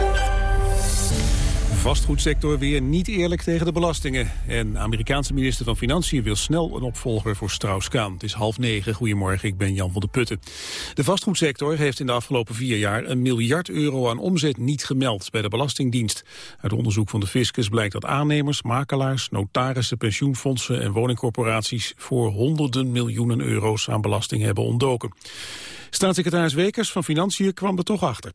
Vastgoedsector weer niet eerlijk tegen de belastingen. En de Amerikaanse minister van Financiën wil snel een opvolger voor Strauss-Kaan. Het is half negen. Goedemorgen, ik ben Jan van der Putten. De vastgoedsector heeft in de afgelopen vier jaar een miljard euro aan omzet niet gemeld bij de Belastingdienst. Uit onderzoek van de Fiscus blijkt dat aannemers, makelaars, notarissen, pensioenfondsen en woningcorporaties voor honderden miljoenen euro's aan belasting hebben ontdoken. Staatssecretaris Wekers van Financiën kwam er toch achter.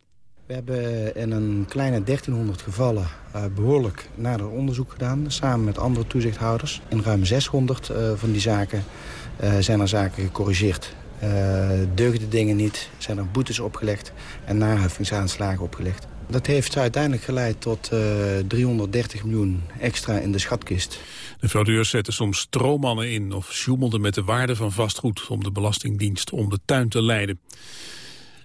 We hebben in een kleine 1300 gevallen uh, behoorlijk nader onderzoek gedaan... samen met andere toezichthouders. In ruim 600 uh, van die zaken uh, zijn er zaken gecorrigeerd. deugden dingen niet, zijn er boetes opgelegd en naheffingsaanslagen opgelegd. Dat heeft uiteindelijk geleid tot 330 miljoen extra in de schatkist. De fraudeurs zetten soms stroommannen in of sjoemelden met de waarde van vastgoed... om de Belastingdienst om de tuin te leiden.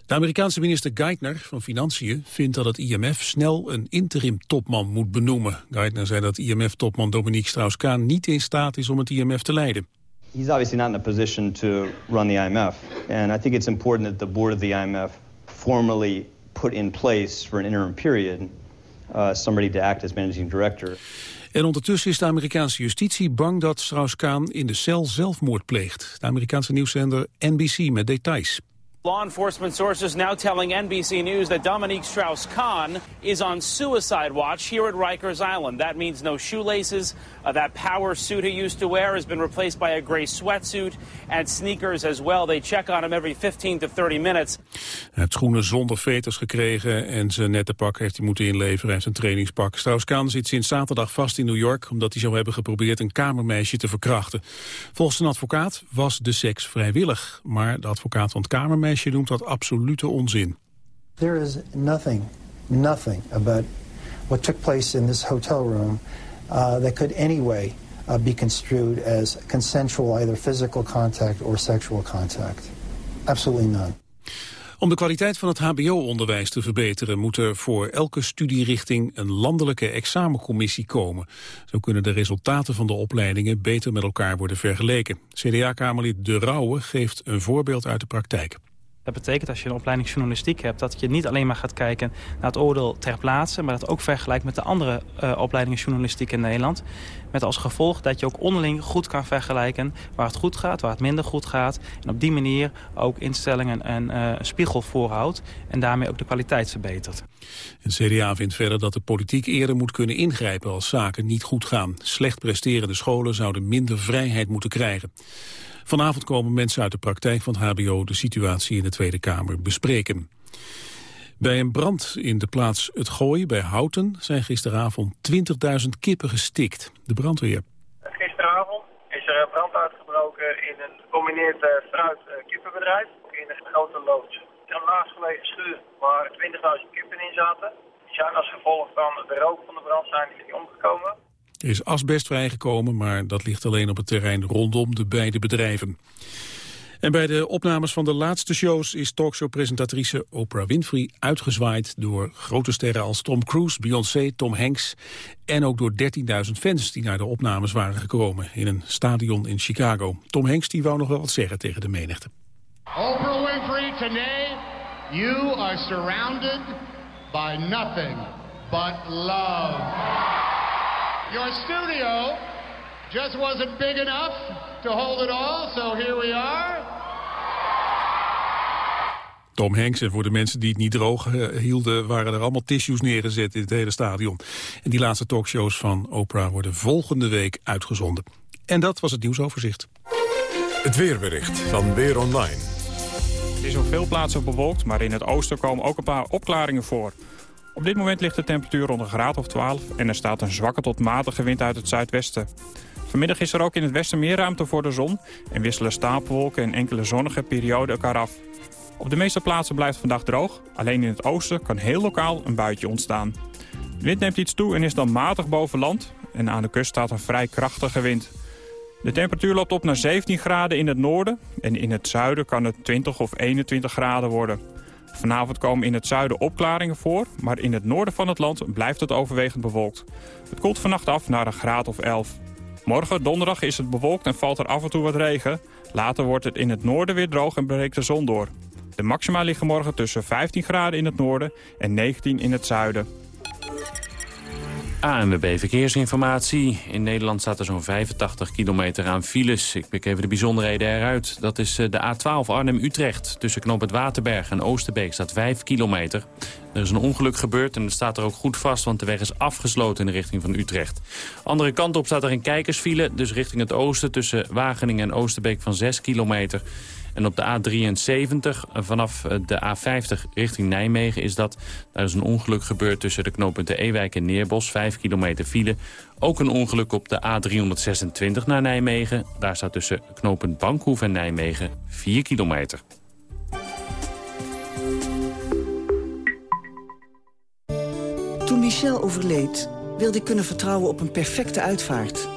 De Amerikaanse minister Geithner van Financiën vindt dat het IMF snel een interim-topman moet benoemen. Geithner zei dat IMF-topman Dominique Strauss-Kaan niet in staat is om het IMF te leiden. He's obviously not in a position to run the IMF. And I think it's important that the board of the IMF formally put in place for an interim period uh, somebody to act as managing director. En ondertussen is de Amerikaanse justitie bang dat Strauss-Kaan in de cel zelfmoord pleegt. De Amerikaanse nieuwszender NBC met details. Law enforcement sources now telling NBC News that Dominique Strauss-Kahn is on suicide watch here at Rikers Island. That means no shoelaces. Uh, that power suit he used to wear has been replaced by a gray sweatsuit and sneakers as well. They check on him every 15 to 30 minutes. Hij heeft schoenen zonder veters gekregen en zijn nette pak heeft hij moeten inleveren en zijn trainingspak. Strauss-Kahn zit sinds zaterdag vast in New York omdat hij zou hebben geprobeerd een kamermeisje te verkrachten. Volgens een advocaat was de seks vrijwillig, maar de advocaat van het kamermeisje meisje noemt dat absolute onzin. There is nothing, nothing about what took place in this hotel room uh, that could anyway uh, be construed as consensual either physical contact or sexual contact. Absolutely none. Om de kwaliteit van het hbo-onderwijs te verbeteren... moet er voor elke studierichting een landelijke examencommissie komen. Zo kunnen de resultaten van de opleidingen beter met elkaar worden vergeleken. CDA-kamerlid De Rauwe geeft een voorbeeld uit de praktijk. Dat betekent als je een opleiding journalistiek hebt... dat je niet alleen maar gaat kijken naar het oordeel ter plaatse... maar dat ook vergelijkt met de andere uh, opleidingen journalistiek in Nederland. Met als gevolg dat je ook onderling goed kan vergelijken... waar het goed gaat, waar het minder goed gaat. En op die manier ook instellingen en uh, een spiegel voorhoudt... en daarmee ook de kwaliteit verbetert. Het CDA vindt verder dat de politiek eerder moet kunnen ingrijpen... als zaken niet goed gaan. Slecht presterende scholen zouden minder vrijheid moeten krijgen. Vanavond komen mensen uit de praktijk van het hbo de situatie in de Tweede Kamer bespreken. Bij een brand in de plaats Het Gooi bij Houten zijn gisteravond 20.000 kippen gestikt. De brandweer. Gisteravond is er brand uitgebroken in een gecombineerd fruit-kippenbedrijf in een grote loods. Een laagstgelegen schuur waar 20.000 kippen in zaten. Die zijn als gevolg van de rook van de brand zijn die omgekomen. Er is asbest vrijgekomen, maar dat ligt alleen op het terrein rondom de beide bedrijven. En bij de opnames van de laatste shows is talkshow-presentatrice Oprah Winfrey uitgezwaaid door grote sterren als Tom Cruise, Beyoncé, Tom Hanks en ook door 13.000 fans die naar de opnames waren gekomen in een stadion in Chicago. Tom Hanks die wou nog wel wat zeggen tegen de menigte. Oprah Winfrey, today you are surrounded by nothing but love. Your studio just wasn't big enough to hold it all, so here we are. Tom Hanks en voor de mensen die het niet droog hielden... waren er allemaal tissues neergezet in het hele stadion. En die laatste talkshows van Oprah worden volgende week uitgezonden. En dat was het nieuwsoverzicht. Het weerbericht van Weer Online. Het is op veel plaatsen bewolkt, maar in het oosten komen ook een paar opklaringen voor. Op dit moment ligt de temperatuur rond een graad of 12 en er staat een zwakke tot matige wind uit het zuidwesten. Vanmiddag is er ook in het westen meer ruimte voor de zon en wisselen stapelwolken en enkele zonnige perioden elkaar af. Op de meeste plaatsen blijft vandaag droog, alleen in het oosten kan heel lokaal een buitje ontstaan. De wind neemt iets toe en is dan matig boven land en aan de kust staat een vrij krachtige wind. De temperatuur loopt op naar 17 graden in het noorden en in het zuiden kan het 20 of 21 graden worden. Vanavond komen in het zuiden opklaringen voor, maar in het noorden van het land blijft het overwegend bewolkt. Het koelt vannacht af naar een graad of 11. Morgen, donderdag, is het bewolkt en valt er af en toe wat regen. Later wordt het in het noorden weer droog en breekt de zon door. De maxima liggen morgen tussen 15 graden in het noorden en 19 in het zuiden. ANWB Verkeersinformatie. In Nederland staat er zo'n 85 kilometer aan files. Ik pik even de bijzonderheden eruit. Dat is eh, de A12 Arnhem-Utrecht. Tussen Knoop het Waterberg en Oosterbeek staat 5 kilometer. Er is een ongeluk gebeurd en het staat er ook goed vast... want de weg is afgesloten in de richting van Utrecht. Andere kant op staat er een kijkersfile. Dus richting het oosten tussen Wageningen en Oosterbeek van 6 kilometer. En op de A73 vanaf eh, de A50 richting Nijmegen is dat. Daar is een ongeluk gebeurd tussen de knooppunten Ewijk en Neerbos. 5 kilometer file. Ook een ongeluk op de A326 naar Nijmegen. Daar staat tussen knooppunt Bankhoef en Nijmegen 4 kilometer. Toen Michel overleed, wilde ik kunnen vertrouwen op een perfecte uitvaart.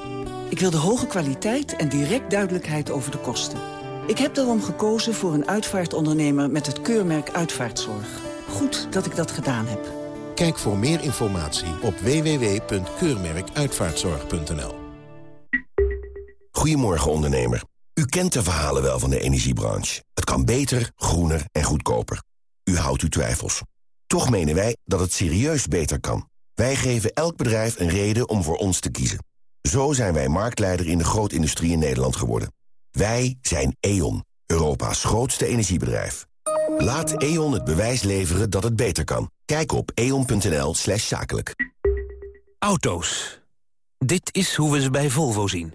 Ik wilde hoge kwaliteit en direct duidelijkheid over de kosten. Ik heb daarom gekozen voor een uitvaartondernemer met het keurmerk Uitvaartzorg. Goed dat ik dat gedaan heb. Kijk voor meer informatie op www.keurmerkuitvaartzorg.nl Goedemorgen ondernemer. U kent de verhalen wel van de energiebranche. Het kan beter, groener en goedkoper. U houdt uw twijfels. Toch menen wij dat het serieus beter kan. Wij geven elk bedrijf een reden om voor ons te kiezen. Zo zijn wij marktleider in de grootindustrie in Nederland geworden. Wij zijn E.ON, Europa's grootste energiebedrijf. Laat E.ON het bewijs leveren dat het beter kan. Kijk op eon.nl slash zakelijk. Auto's. Dit is hoe we ze bij Volvo zien.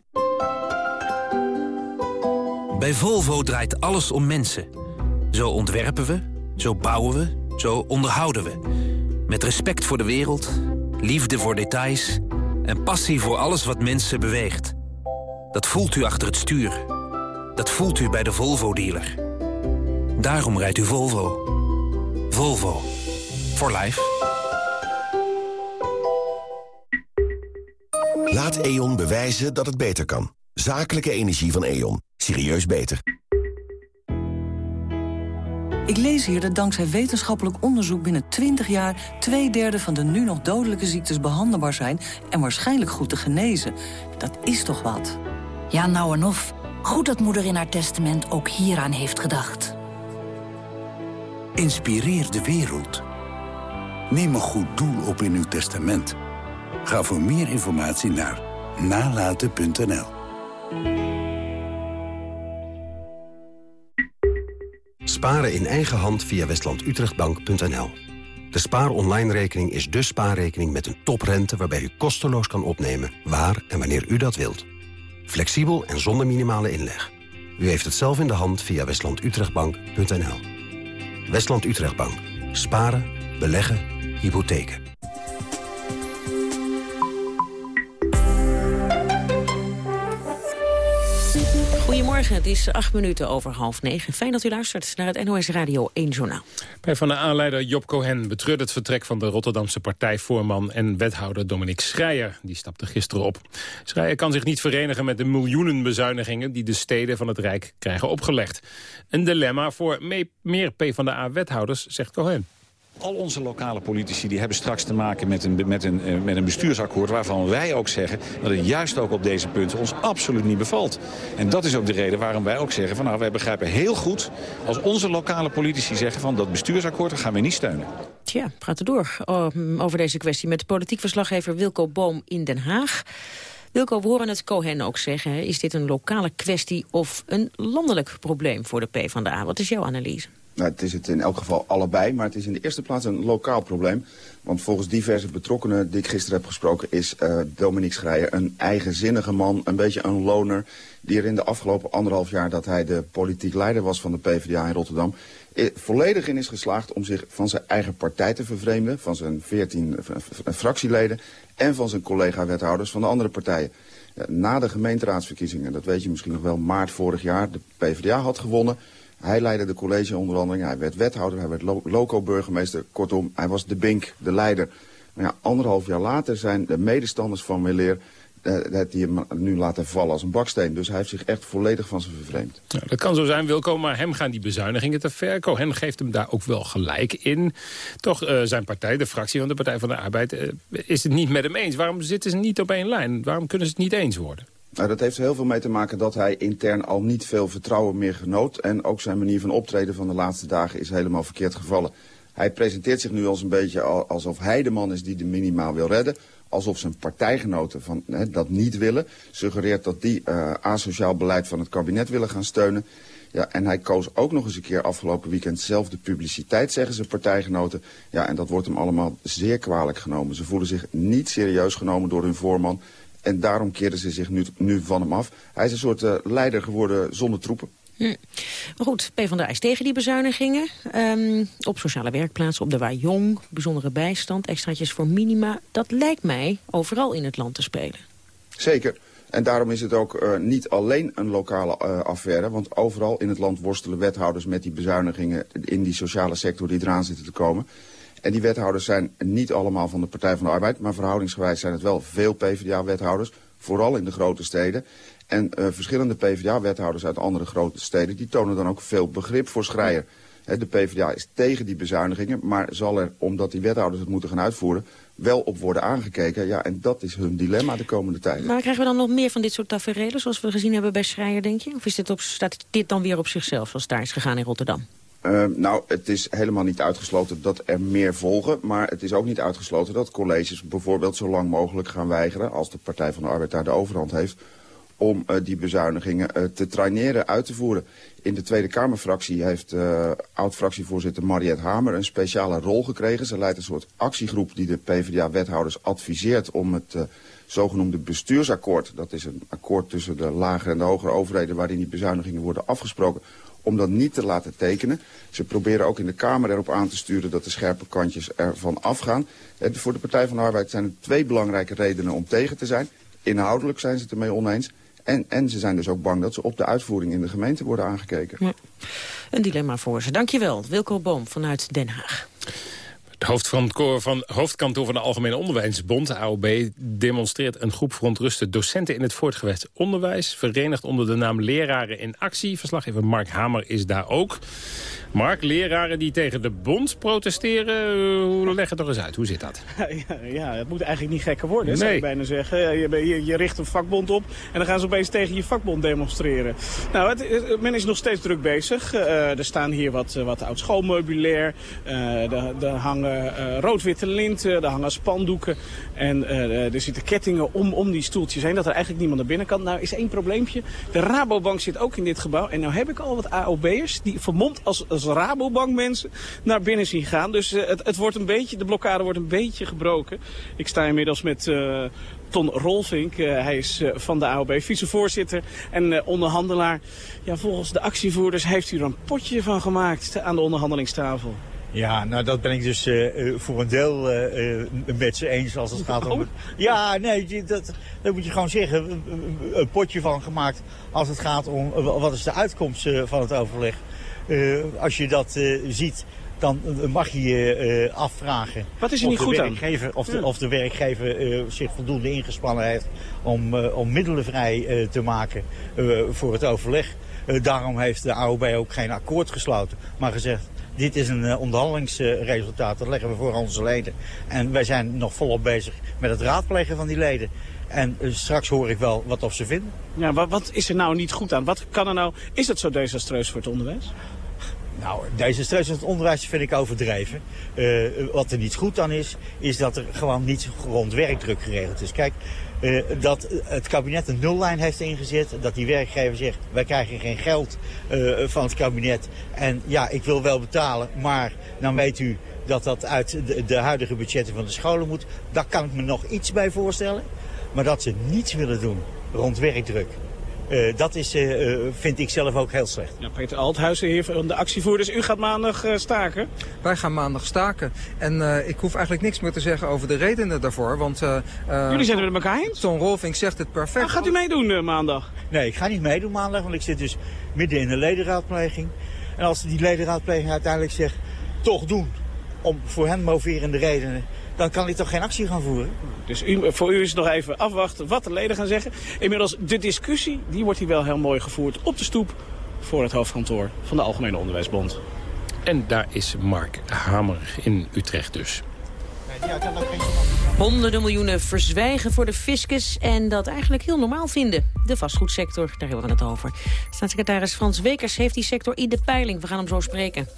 Bij Volvo draait alles om mensen. Zo ontwerpen we, zo bouwen we, zo onderhouden we. Met respect voor de wereld, liefde voor details... en passie voor alles wat mensen beweegt. Dat voelt u achter het stuur dat voelt u bij de Volvo-dealer. Daarom rijdt u Volvo. Volvo. For life. Laat E.ON bewijzen dat het beter kan. Zakelijke energie van E.ON. Serieus beter. Ik lees hier dat dankzij wetenschappelijk onderzoek binnen 20 jaar... twee derde van de nu nog dodelijke ziektes behandelbaar zijn... en waarschijnlijk goed te genezen. Dat is toch wat? Ja, nou en of. Goed dat moeder in haar testament ook hieraan heeft gedacht. Inspireer de wereld. Neem een goed doel op in uw testament. Ga voor meer informatie naar nalaten.nl. Sparen in eigen hand via westlandutrechtbank.nl. De Spaar Online rekening is de spaarrekening met een toprente... waarbij u kosteloos kan opnemen waar en wanneer u dat wilt. Flexibel en zonder minimale inleg. U heeft het zelf in de hand via westlandutrechtbank.nl. Westland Utrechtbank. Sparen, beleggen, hypotheken. Het is acht minuten over half negen. Fijn dat u luistert naar het NOS Radio 1 Journaal. Bij van de aanleider Job Cohen betreurt het vertrek van de Rotterdamse partijvoorman en wethouder Dominique Schreier. Die stapte gisteren op. Schreier kan zich niet verenigen met de miljoenen bezuinigingen die de steden van het Rijk krijgen opgelegd. Een dilemma voor meer PvdA-wethouders, zegt Cohen. Al onze lokale politici die hebben straks te maken met een, met, een, eh, met een bestuursakkoord... waarvan wij ook zeggen dat het juist ook op deze punten ons absoluut niet bevalt. En dat is ook de reden waarom wij ook zeggen van nou, wij begrijpen heel goed... als onze lokale politici zeggen van dat bestuursakkoord gaan we niet steunen. Tja, praat er door oh, over deze kwestie met politiek verslaggever Wilco Boom in Den Haag. Wilco, we horen het Cohen ook zeggen. Is dit een lokale kwestie of een landelijk probleem voor de PvdA? Wat is jouw analyse? Nou, het is het in elk geval allebei, maar het is in de eerste plaats een lokaal probleem. Want volgens diverse betrokkenen die ik gisteren heb gesproken... is uh, Dominique Schreier een eigenzinnige man, een beetje een loner... die er in de afgelopen anderhalf jaar dat hij de politiek leider was van de PvdA in Rotterdam... volledig in is geslaagd om zich van zijn eigen partij te vervreemden... van zijn veertien fractieleden en van zijn collega-wethouders van de andere partijen. Na de gemeenteraadsverkiezingen, dat weet je misschien nog wel, maart vorig jaar... de PvdA had gewonnen... Hij leidde de collegeonderhandelingen, hij werd wethouder, hij werd lo loco-burgemeester. Kortom, hij was de bink, de leider. Maar ja, anderhalf jaar later zijn de medestanders van Weleer uh, die hem nu laten vallen als een baksteen. Dus hij heeft zich echt volledig van ze vervreemd. Dat kan zo zijn, Wilco, maar hem gaan die bezuinigingen te ver. Cohen geeft hem daar ook wel gelijk in. Toch, uh, zijn partij, de fractie van de Partij van de Arbeid, uh, is het niet met hem eens. Waarom zitten ze niet op één lijn? Waarom kunnen ze het niet eens worden? Nou, dat heeft heel veel mee te maken dat hij intern al niet veel vertrouwen meer genoot. En ook zijn manier van optreden van de laatste dagen is helemaal verkeerd gevallen. Hij presenteert zich nu als een beetje alsof hij de man is die de minimaal wil redden. Alsof zijn partijgenoten van, hè, dat niet willen. Suggereert dat die uh, asociaal beleid van het kabinet willen gaan steunen. Ja, en hij koos ook nog eens een keer afgelopen weekend zelf de publiciteit, zeggen zijn partijgenoten. Ja, en dat wordt hem allemaal zeer kwalijk genomen. Ze voelen zich niet serieus genomen door hun voorman. En daarom keerden ze zich nu, nu van hem af. Hij is een soort uh, leider geworden zonder troepen. Hm. Maar goed, PvdA is tegen die bezuinigingen. Um, op sociale werkplaatsen, op de Wajong, bijzondere bijstand, extraatjes voor minima. Dat lijkt mij overal in het land te spelen. Zeker. En daarom is het ook uh, niet alleen een lokale uh, affaire. Want overal in het land worstelen wethouders met die bezuinigingen in die sociale sector die eraan zitten te komen. En die wethouders zijn niet allemaal van de Partij van de Arbeid... maar verhoudingsgewijs zijn het wel veel PvdA-wethouders, vooral in de grote steden. En uh, verschillende PvdA-wethouders uit andere grote steden... die tonen dan ook veel begrip voor Schreier. De PvdA is tegen die bezuinigingen, maar zal er, omdat die wethouders het moeten gaan uitvoeren... wel op worden aangekeken. Ja, en dat is hun dilemma de komende tijd. Maar krijgen we dan nog meer van dit soort tafereelen... zoals we gezien hebben bij Schreier, denk je? Of is dit op, staat dit dan weer op zichzelf, zoals daar is gegaan in Rotterdam? Uh, nou, het is helemaal niet uitgesloten dat er meer volgen. Maar het is ook niet uitgesloten dat colleges bijvoorbeeld zo lang mogelijk gaan weigeren... als de Partij van de Arbeid daar de overhand heeft... om uh, die bezuinigingen uh, te traineren, uit te voeren. In de Tweede Kamerfractie heeft oud-fractievoorzitter Mariette Hamer... een speciale rol gekregen. Ze leidt een soort actiegroep die de PvdA-wethouders adviseert... om het zogenoemde bestuursakkoord... dat is een akkoord tussen de lagere en de hogere overheden... waarin die bezuinigingen worden afgesproken om dat niet te laten tekenen. Ze proberen ook in de Kamer erop aan te sturen dat de scherpe kantjes ervan afgaan. Voor de Partij van de Arbeid zijn er twee belangrijke redenen om tegen te zijn. Inhoudelijk zijn ze het ermee oneens. En, en ze zijn dus ook bang dat ze op de uitvoering in de gemeente worden aangekeken. Een dilemma voor ze. Dankjewel, Wilco Boom vanuit Den Haag. Het hoofdkantoor van, hoofdkantoor van de Algemene Onderwijsbond, AOB, demonstreert een groep verontruste docenten in het voortgewest onderwijs. Verenigd onder de naam Leraren in Actie. Verslaggever Mark Hamer is daar ook. Mark, leraren die tegen de bond protesteren, leg het toch eens uit. Hoe zit dat? *laughs* Ja, ja het moet eigenlijk niet gekker worden, nee. zou je bijna zeggen. Je, je, je, richt een vakbond op en dan gaan ze opeens tegen je vakbond demonstreren. Nou, het, men is nog steeds druk bezig. Uh, er staan hier wat, wat oud schoolmeubilair. Uh, er, hangen uh, rood-witte linten, er hangen spandoeken. En er zitten kettingen om, om die stoeltjes heen, dat er eigenlijk niemand naar binnen kan. Nou, is één probleempje. De Rabobank zit ook in dit gebouw. En nou heb ik al wat AOB'ers die vermomd als als Rabobank mensen naar binnen zien gaan. Dus uh, het, het, wordt een beetje, de blokkade wordt een beetje gebroken. Ik sta inmiddels met uh, Ton Rolvink. Uh, hij is van de AOB vicevoorzitter en onderhandelaar. Ja, volgens de actievoerders heeft u er een potje van gemaakt aan de onderhandelingstafel. Ja, nou dat ben ik dus voor een deel met ze eens als het gaat om... Het... Ja, nee, dat, dat moet je gewoon zeggen. Een potje van gemaakt als het gaat om wat is de uitkomst van het overleg. Uh, als je dat uh, ziet, dan mag je je afvragen... Wat is er niet goed aan? Of de, of de werkgever zich voldoende ingespannen heeft om, om middelen vrij te maken voor het overleg. daarom heeft de AOB ook geen akkoord gesloten, maar gezegd... Dit is een onderhandelingsresultaat, dat leggen we voor onze leden. En wij zijn nog volop bezig met het raadplegen van die leden. En straks hoor ik wel wat of ze vinden. Ja, wat, wat, is er nou niet goed aan? Wat kan er nou... Is het zo desastreus voor het onderwijs? Nou, desastreus in het onderwijs vind ik overdreven. Uh, wat er niet goed aan is, is dat er gewoon niet rond werkdruk geregeld is. Kijk, Uh, dat het kabinet een nullijn heeft ingezet. Dat die werkgever zegt, wij krijgen geen geld uh, van het kabinet. En ja, ik wil wel betalen, maar dan weet u dat dat uit de, de, huidige budgetten van de scholen moet. Daar kan ik me nog iets bij voorstellen. Maar dat ze niets willen doen rond werkdruk. Uh, dat is, uh, vind ik zelf ook heel slecht. Ja, Peter Althuizen hier van de actievoerders. U gaat maandag uh, staken? Wij gaan maandag staken. En ik hoef eigenlijk niks meer te zeggen over de redenen daarvoor. Want, Jullie zijn het met elkaar eens? Ton Rolfing zegt het perfect. Ah, gaat u meedoen maandag? Nee, ik ga niet meedoen maandag. Want ik zit dus midden in de ledenraadpleging. En als die ledenraadpleging uiteindelijk zegt, toch doen. Om voor hen moverende redenen dan kan hij toch geen actie gaan voeren. Dus u, voor u is het nog even afwachten wat de leden gaan zeggen. Inmiddels, de discussie, die wordt hier wel heel mooi gevoerd op de stoep voor het hoofdkantoor van de Algemene Onderwijsbond. En daar is Mark Hamer in Utrecht dus. Honderden miljoenen verzwijgen voor de fiscus en dat eigenlijk heel normaal vinden. De vastgoedsector, daar hebben we het over. Staatssecretaris Frans Wekers heeft die sector in de peiling. We gaan hem zo spreken.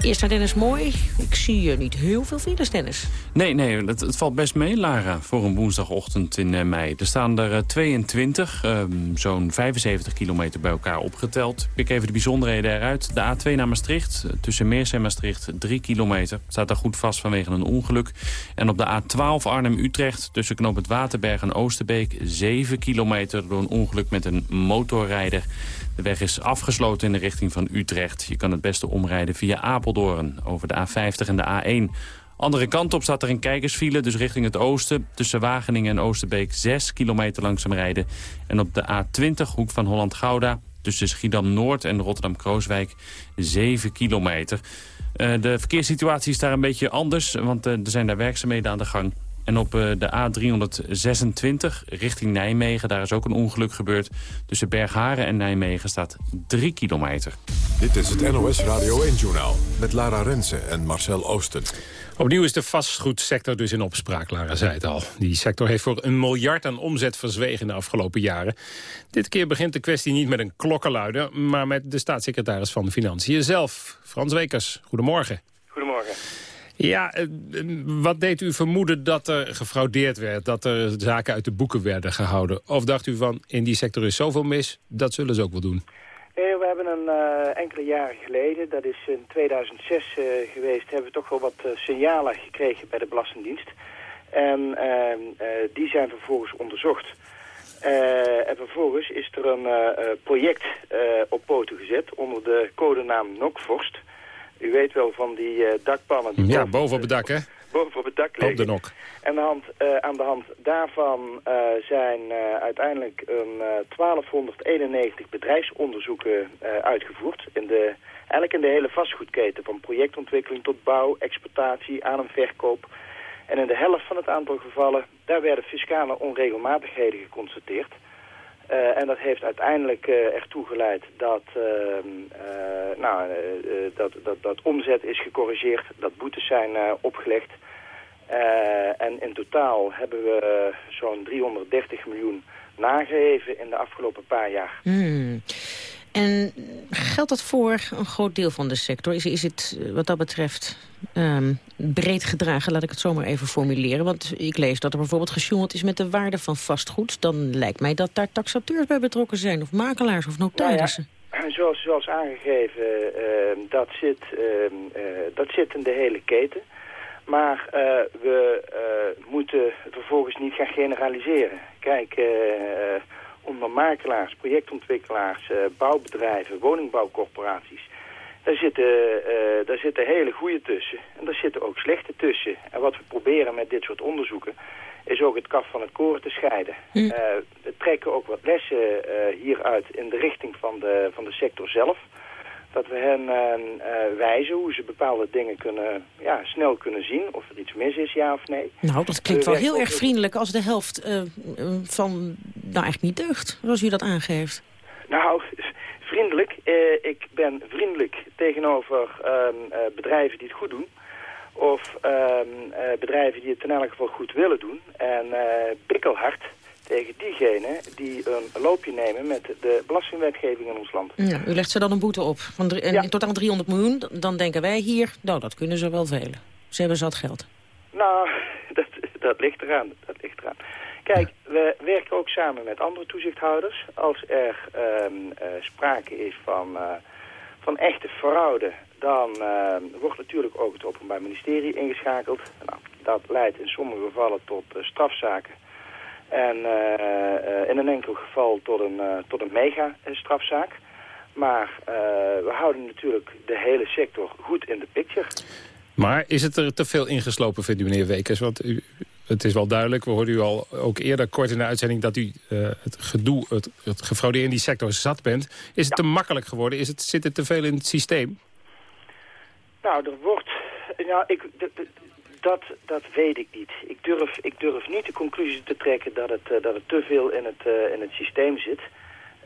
Eerst naar Dennis Mooi. Ik zie je niet heel veel files, Dennis. Nee, nee, het, het, valt best mee, Lara, voor een woensdagochtend in uh, mei. Er staan er uh, 22, um, zo'n 75 kilometer bij elkaar opgeteld. Pik even de bijzonderheden eruit. De A2 naar Maastricht, tussen Meers en Maastricht, 3 kilometer. Staat daar goed vast vanwege een ongeluk. En op de A12 Arnhem-Utrecht tussen knoop het Waterberg en Oosterbeek... 7 kilometer door een ongeluk met een motorrijder. De weg is afgesloten in de richting van Utrecht. Je kan het beste omrijden via Apeldoorn over de A50 en de A1. Andere kant op staat er een kijkersfile, dus richting het oosten. Tussen Wageningen en Oosterbeek 6 kilometer langzaam rijden. En op de A20, hoek van Holland-Gouda... tussen Schiedam-Noord en Rotterdam-Krooswijk 7 kilometer. Uh, de verkeerssituatie is daar een beetje anders, want uh, er zijn daar werkzaamheden aan de gang. En op uh, de A326 richting Nijmegen, daar is ook een ongeluk gebeurd. Tussen Bergharen en Nijmegen staat 3 kilometer. Dit is het NOS Radio 1-journaal met Lara Rensen en Marcel Oosten. Opnieuw is de vastgoedsector dus in opspraak, Lara zei het al. Die sector heeft voor een miljard aan omzet verzwegen de afgelopen jaren. Dit keer begint de kwestie niet met een klokkenluider... maar met de staatssecretaris van Financiën zelf, Frans Wekers. Goedemorgen. Goedemorgen. Ja, eh, wat deed u vermoeden dat er gefraudeerd werd? Dat er zaken uit de boeken werden gehouden? Of dacht u van, in die sector is zoveel mis, dat zullen ze ook wel doen? Nee, we hebben een uh, enkele jaren geleden, dat is in 2006 uh, geweest... hebben we toch wel wat uh, signalen gekregen bij de Belastingdienst. En ehm, die zijn vervolgens onderzocht. en vervolgens is er een project op poten gezet onder de codenaam Nokvorst... U weet wel van die dakpannen. Die ja, boven op het dak, hè? Boven op het dak liggen. Op de nok. En de hand, uh, aan de hand daarvan uh, zijn uiteindelijk een 1291 bedrijfsonderzoeken uitgevoerd. In de, eigenlijk in de hele vastgoedketen, van projectontwikkeling tot bouw, exploitatie, aan- en verkoop. En in de helft van het aantal gevallen, daar werden fiscale onregelmatigheden geconstateerd. Uh, en dat heeft uiteindelijk uh, ertoe geleid dat, uh, nou, dat, dat, dat omzet is gecorrigeerd, dat boetes zijn opgelegd. en in totaal hebben we zo'n 330 miljoen nageheven in de afgelopen paar jaar. Mm. En geldt dat voor een groot deel van de sector? Is, is het wat dat betreft um, breed gedragen, laat ik het zo maar even formuleren? Want ik lees dat er bijvoorbeeld gesjoemeld is met de waarde van vastgoed. Dan lijkt mij dat daar taxateurs bij betrokken zijn, of makelaars of notarissen. Nou ja, zoals, zoals aangegeven, uh, dat, zit, uh, dat zit in de hele keten. Maar uh, we moeten vervolgens niet gaan generaliseren. Kijk, onder makelaars, projectontwikkelaars, uh, bouwbedrijven, woningbouwcorporaties. Daar zitten, uh, daar zitten hele goede tussen en daar zitten ook slechte tussen. En wat we proberen met dit soort onderzoeken is ook het kaf van het koren te scheiden. Uh, we trekken ook wat lessen hieruit in de richting van de, van de sector zelf dat we hen uh, wijzen hoe ze bepaalde dingen kunnen, ja, snel kunnen zien. Of er iets mis is, ja of nee. Nou, dat klinkt wel heel erg vriendelijk als de helft uh, van, nou echt niet deugt, zoals u dat aangeeft. Nou, vriendelijk. Uh, ik ben vriendelijk tegenover ehm, bedrijven die het goed doen. Of ehm, bedrijven die het in elk geval goed willen doen. En bikkelhard tegen diegenen die een loopje nemen met de belastingwetgeving in ons land. Ja, u legt ze dan een boete op van drie, ja. in totaal 300 miljoen. Dan denken wij hier, nou dat kunnen ze wel velen. Ze hebben zat geld. Nou, *laughs* dat, dat ligt eraan. Dat ligt eraan. Kijk, we werken ook samen met andere toezichthouders. Als er ehm, sprake is van, van echte fraude, dan wordt natuurlijk ook het Openbaar Ministerie ingeschakeld. Nou, dat leidt in sommige gevallen tot strafzaken. En in een enkel geval tot een, tot een mega-strafzaak. Maar we houden natuurlijk de hele sector goed in de picture. Maar is het er te veel ingeslopen, vindt u, meneer Wekers? Want u, het is wel duidelijk, we hoorden u al ook eerder kort in de uitzending... dat u uh, het gedoe, het, het gefraudeer in die sector zat bent. Is het te makkelijk geworden? Is het, zit het te veel in het systeem? Nou, er wordt... Nou, ik, dat, dat weet ik niet. Ik durf, ik durf niet de conclusie te trekken dat het, uh, dat het te veel in het, uh, in het systeem zit.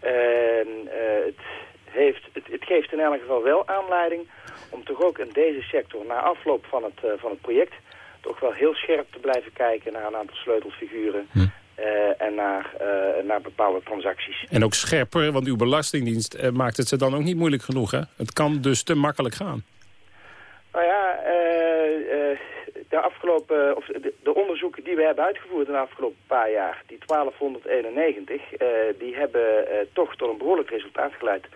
het, heeft, het, het geeft in elk geval wel aanleiding om toch ook in deze sector na afloop van het, van het project toch wel heel scherp te blijven kijken naar een aantal sleutelfiguren. Hm. Uh, en naar, uh, naar bepaalde transacties. En ook scherper, want uw belastingdienst maakt het ze dan ook niet moeilijk genoeg, hè? Het kan dus te makkelijk gaan. Nou ja, de afgelopen, of de, de, onderzoeken die we hebben uitgevoerd in de afgelopen paar jaar, die 1291, die hebben toch tot een behoorlijk resultaat geleid.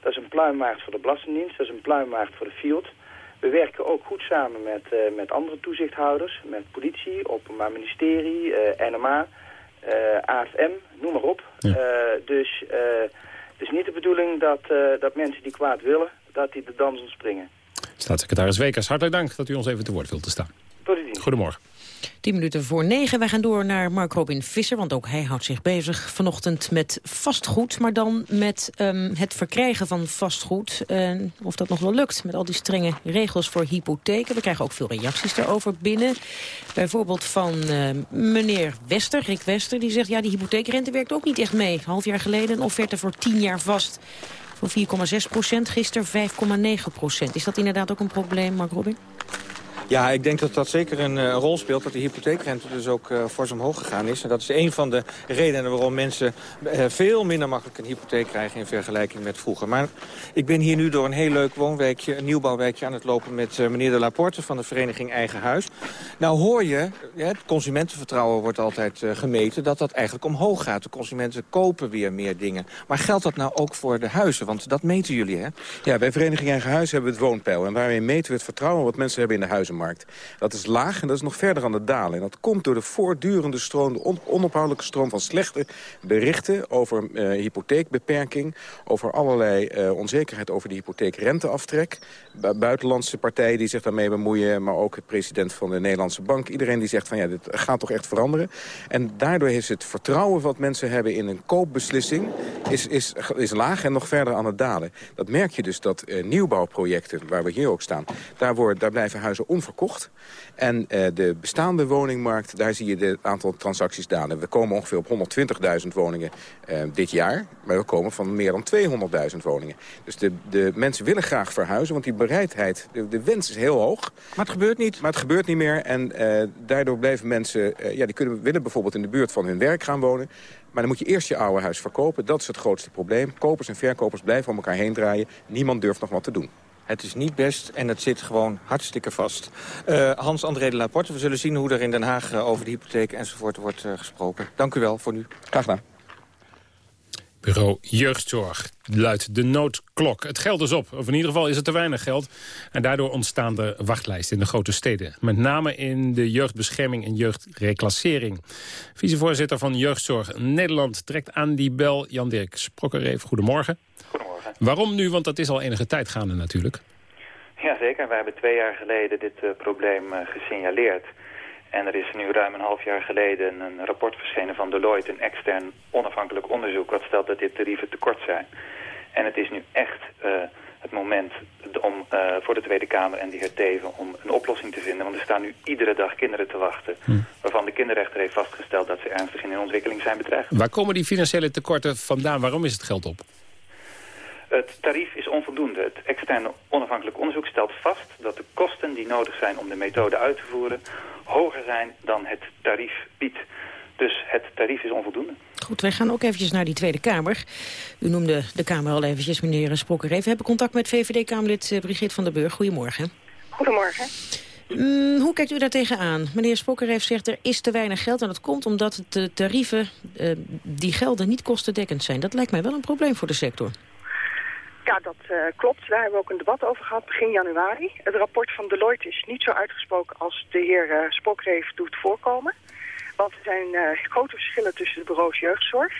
Dat is een pluimmaart voor de Belastingdienst, dat is een pluimmaart voor de field. We werken ook goed samen met, uh, met andere toezichthouders, met politie, openbaar ministerie, uh, NMA, uh, AFM, noem maar op. Ja. dus het is niet de bedoeling dat, dat mensen die kwaad willen, dat die de dans ontspringen. Staatssecretaris Wekers, hartelijk dank dat u ons even te woord wilt te staan. Tot ziens. Goedemorgen. 10 minuten voor negen. Wij gaan door naar Mark Robin Visser, want ook hij houdt zich bezig vanochtend met vastgoed. Maar dan met um, het verkrijgen van vastgoed. Uh, of dat nog wel lukt met al die strenge regels voor hypotheken. We krijgen ook veel reacties daarover binnen. Bijvoorbeeld van uh, meneer Wester, Rick Wester, die zegt... ja, die hypotheekrente werkt ook niet echt mee. half jaar geleden een offerte voor 10 jaar vast voor 4,6 procent. Gisteren 5,9 procent. Is dat inderdaad ook een probleem, Mark Robin? Ja, ik denk dat dat zeker een uh, rol speelt. Dat de hypotheekrente dus ook uh, fors omhoog gegaan is. En dat is een van de redenen waarom mensen uh, veel minder makkelijk een hypotheek krijgen... in vergelijking met vroeger. Maar ik ben hier nu door een heel leuk woonwijkje, een nieuwbouwwijkje... aan het lopen met meneer De Laporte van de vereniging Eigen Huis. Nou hoor je, het consumentenvertrouwen wordt altijd gemeten... dat dat eigenlijk omhoog gaat. De consumenten kopen weer meer dingen. Maar geldt dat nou ook voor de huizen? Want dat meten jullie, hè? Ja, bij vereniging Eigen Huis hebben we het woonpeil. En daarmee meten we het vertrouwen wat mensen hebben in de Dat is laag en dat is nog verder aan het dalen. En dat komt door de voortdurende stroom, de onophoudelijke stroom van slechte berichten... over uh, hypotheekbeperking, over allerlei uh, onzekerheid over de hypotheekrenteaftrek. Buitenlandse partijen die zich daarmee bemoeien, maar ook de president van de Nederlandse Bank. Iedereen die zegt van ja, dit gaat toch echt veranderen. En daardoor is het vertrouwen wat mensen hebben in een koopbeslissing... is, is, is laag en nog verder aan het dalen. Dat merk je dus dat uh, nieuwbouwprojecten, waar we hier ook staan... daar, worden, daar blijven huizen onverkocht verkocht. En uh, de bestaande woningmarkt, daar zie je het aantal transacties dalen. We komen ongeveer op 120.000 woningen uh, dit jaar. Maar we komen van meer dan 200.000 woningen. Dus de, de mensen willen graag verhuizen, want die bereidheid, de, de wens is heel hoog. Maar het gebeurt niet. Maar het gebeurt niet meer. En uh, daardoor blijven mensen, ja, die kunnen, willen bijvoorbeeld in de buurt van hun werk gaan wonen. Maar dan moet je eerst je oude huis verkopen. Dat is het grootste probleem. Kopers en verkopers blijven om elkaar heen draaien. Niemand durft nog wat te doen. Het is niet best en het zit gewoon hartstikke vast. Uh, Hans-André de Laporte, we zullen zien hoe er in Den Haag uh, over de hypotheek enzovoort wordt uh, gesproken. Dank u wel voor nu. Graag gedaan. Bureau Jeugdzorg luidt de noodklok. Het geld is op, of in ieder geval is het te weinig geld. En daardoor ontstaan de wachtlijsten in de grote steden. Met name in de jeugdbescherming en jeugdreclassering. Vicevoorzitter van Jeugdzorg Nederland trekt aan die bel. Jan-Dirk Sprokkereef, goedemorgen. Goedemorgen. Waarom nu? Want dat is al enige tijd gaande natuurlijk. Jazeker, wij hebben twee jaar geleden dit uh, probleem uh, gesignaleerd. En er is nu ruim een half jaar geleden een rapport verschenen van Deloitte, een extern onafhankelijk onderzoek, wat stelt dat dit tarieven tekort zijn. En het is nu echt uh, het moment om, uh, voor de Tweede Kamer en de heer Teven om een oplossing te vinden. Want er staan nu iedere dag kinderen te wachten, hm. waarvan de kinderrechter heeft vastgesteld dat ze ernstig in hun ontwikkeling zijn bedreigd. Waar komen die financiële tekorten vandaan? Waarom is het geld op? Het tarief is onvoldoende. Het externe onafhankelijk onderzoek stelt vast dat de kosten die nodig zijn om de methode uit te voeren hoger zijn dan het tarief biedt. Dus het tarief is onvoldoende. Goed, wij gaan ook eventjes naar die Tweede Kamer. U noemde de Kamer al eventjes, meneer Sprokker. Even hebben contact met VVD-Kamerlid eh, Brigitte van der Burg. Goedemorgen. Goedemorgen. Mm, hoe kijkt u daar tegenaan? Meneer Spokker heeft gezegd er is te weinig geld... en dat komt omdat de tarieven uh, die gelden niet kostendekkend zijn. Dat lijkt mij wel een probleem voor de sector. Ja, dat uh, klopt. Daar hebben we ook een debat over gehad begin januari. Het rapport van Deloitte is niet zo uitgesproken als de heer uh, Spokker heeft doet voorkomen. Want er zijn grote verschillen tussen de bureaus jeugdzorg.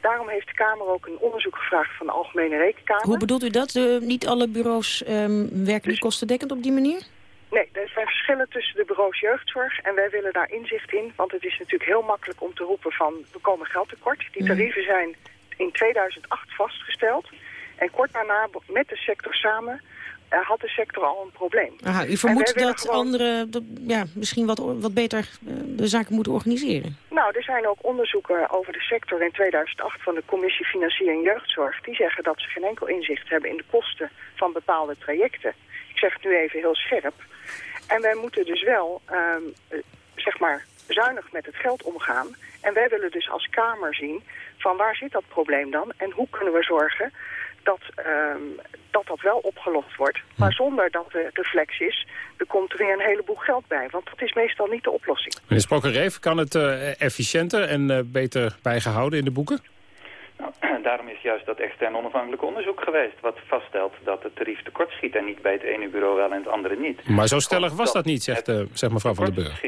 Daarom heeft de Kamer ook een onderzoek gevraagd van de Algemene Rekenkamer. Hoe bedoelt u dat? niet alle bureaus um, werken dus... kostendekkend op die manier? Nee, er zijn verschillen tussen de bureaus jeugdzorg en wij willen daar inzicht in. Want het is natuurlijk heel makkelijk om te roepen van we komen geldtekort. Die mhm. tarieven zijn in 2008 vastgesteld. En kort daarna met de sector samen uh, had de sector al een probleem. Aha, u vermoedt dat gewoon... anderen ja, misschien wat, wat beter uh, de zaken moeten organiseren? Nou, er zijn ook onderzoeken over de sector in 2008 van de Commissie Financiering Jeugdzorg. Die zeggen dat ze geen enkel inzicht hebben in de kosten van bepaalde trajecten. Ik zeg het nu even heel scherp. En wij moeten dus wel, um, zeg maar, zuinig met het geld omgaan. En wij willen dus als Kamer zien van waar zit dat probleem dan? En hoe kunnen we zorgen dat um, dat, dat wel opgelost wordt. Maar hm. zonder dat de reflex is, er komt er weer een heleboel geld bij. Want dat is meestal niet de oplossing. Meneer Spokkereef, kan het uh, efficiënter en uh, beter bijgehouden in de boeken? Nou, *clears throat* daarom is juist dat extern onafhankelijk onderzoek geweest... wat vaststelt dat het tarief tekortschiet en niet bij het ene bureau wel en het andere niet. Maar zo stellig was dat niet, zegt, uh, zegt mevrouw Van den Burg.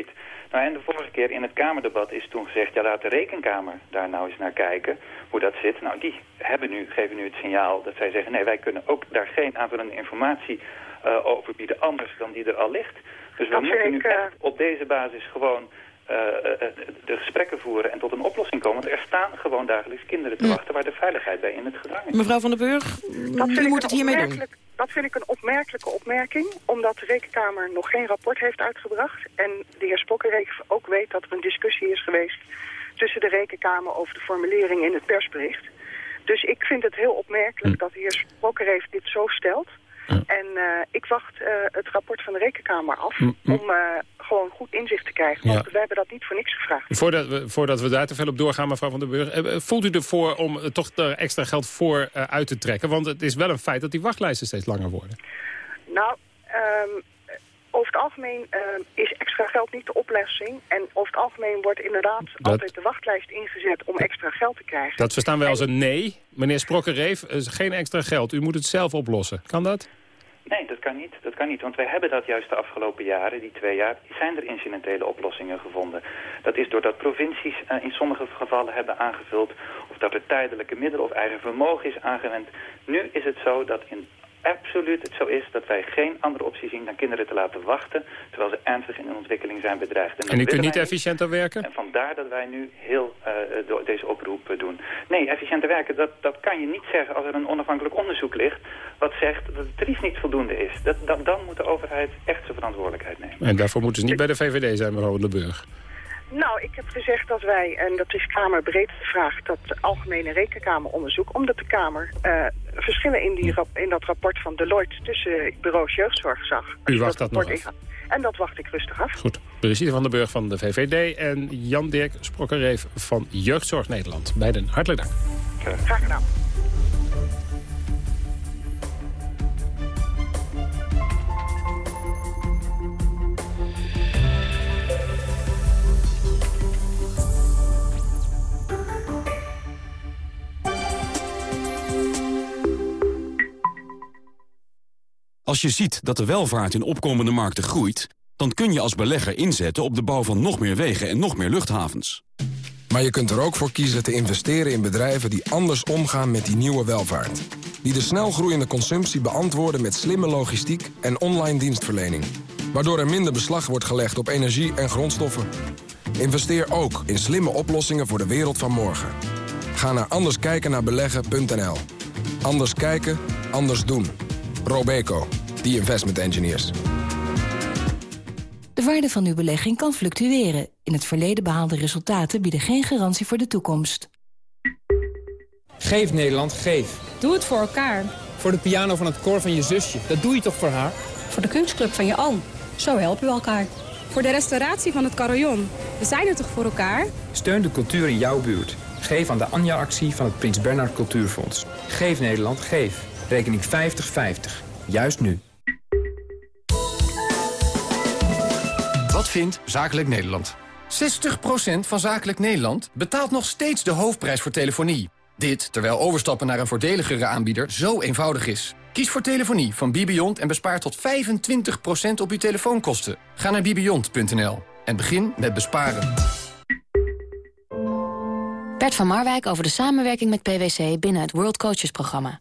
Nou, en de vorige keer in het Kamerdebat is toen gezegd... ja, laat de Rekenkamer daar nou eens naar kijken hoe dat zit. Nou, die hebben nu, geven nu het signaal dat zij zeggen... nee, wij kunnen ook daar geen aanvullende informatie uh, over bieden... anders dan die er al ligt. Dus we moeten nu echt op deze basis gewoon uh, de gesprekken voeren en tot een oplossing komen. Want er staan gewoon dagelijks kinderen te wachten waar de veiligheid bij in het gedrang is. Mevrouw van den Burg, wie moet het hiermee doen? Dat vind ik een opmerkelijke opmerking, omdat de Rekenkamer nog geen rapport heeft uitgebracht. En de heer Spokkerreek ook weet dat er een discussie is geweest tussen de Rekenkamer over de formulering in het persbericht. Dus ik vind het heel opmerkelijk hm. dat de heer Spokkerreef dit zo stelt. En uh, ik wacht uh, het rapport van de Rekenkamer af mm, mm. om uh, gewoon goed inzicht te krijgen. Want we hebben dat niet voor niks gevraagd. Voordat we, voordat we daar te veel op doorgaan, mevrouw Van der Burg. voelt u ervoor om toch er extra geld voor uit te trekken? Want het is wel een feit dat die wachtlijsten steeds langer worden. Nou, um, over het algemeen uh, is extra geld niet de oplossing. En over het algemeen wordt inderdaad altijd de wachtlijst ingezet om extra geld te krijgen. Dat verstaan wij als een nee. Meneer Sprokkereef, geen extra geld. U moet het zelf oplossen. Kan dat? Nee, dat kan niet. Dat kan niet, want wij hebben dat juist de afgelopen jaren, die twee jaar, zijn er incidentele oplossingen gevonden. Dat is doordat provincies uh, in sommige gevallen hebben aangevuld, of dat er tijdelijke middelen of eigen vermogen is aangewend. Nu is het zo dat in absoluut het zo is dat wij geen andere optie zien dan kinderen te laten wachten... terwijl ze ernstig in hun ontwikkeling zijn bedreigd. En, en u kunt niet efficiënter werken? En vandaar dat wij nu heel uh, deze oproep uh, doen. Nee, efficiënter werken, dat, dat kan je niet zeggen als er een onafhankelijk onderzoek ligt... wat zegt dat het tarief niet voldoende is. Dat, dat, dan moet de overheid echt zijn verantwoordelijkheid nemen. En daarvoor moeten ze niet bij de VVD zijn, mevrouw de Burg. Nou, ik heb gezegd dat wij, en dat is Kamerbreed gevraagd, dat de Algemene Rekenkamer onderzoek, omdat de Kamer uh, verschillen in, die rap, in dat rapport van Deloitte tussen bureaus jeugdzorg zag. U wacht dat, nog af. En dat wacht ik rustig af. Goed. Brigitte van den Burg van de VVD en Jan-Dirk Sprokkereef van Jeugdzorg Nederland. Beiden hartelijk dank. Graag gedaan. Als je ziet dat de welvaart in opkomende markten groeit... dan kun je als belegger inzetten op de bouw van nog meer wegen en nog meer luchthavens. Maar je kunt er ook voor kiezen te investeren in bedrijven die anders omgaan met die nieuwe welvaart. Die de snel groeiende consumptie beantwoorden met slimme logistiek en online dienstverlening. Waardoor er minder beslag wordt gelegd op energie en grondstoffen. Investeer ook in slimme oplossingen voor de wereld van morgen. Ga naar anderskijkennaarbeleggen.nl. Anders kijken, anders doen. Robeco, the investment engineers. De waarde van uw belegging kan fluctueren. In het verleden behaalde resultaten bieden geen garantie voor de toekomst. Geef Nederland, geef. Doe het voor elkaar. Voor de piano van het koor van je zusje, dat doe je toch voor haar? Voor de kunstclub van je oom. Zo helpen we elkaar. Voor de restauratie van het carillon. We zijn er toch voor elkaar? Steun de cultuur in jouw buurt. Geef aan de Anja-actie van het Prins Bernhard Cultuurfonds. Geef Nederland, geef. Rekening 5050. Juist nu. Wat vindt Zakelijk Nederland? 60% van Zakelijk Nederland betaalt nog steeds de hoofdprijs voor telefonie. Dit terwijl overstappen naar een voordeligere aanbieder zo eenvoudig is. Kies voor telefonie van Bibiont en bespaar tot 25% op uw telefoonkosten. Ga naar bibiont.nl en begin met besparen. Bert van Marwijk over de samenwerking met PwC binnen het World Coaches programma.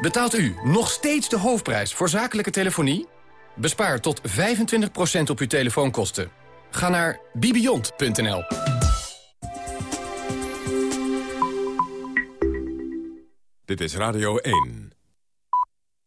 Betaalt u nog steeds de hoofdprijs voor zakelijke telefonie? Bespaar tot 25% op uw telefoonkosten. Ga naar bibiont.nl. Dit is Radio 1.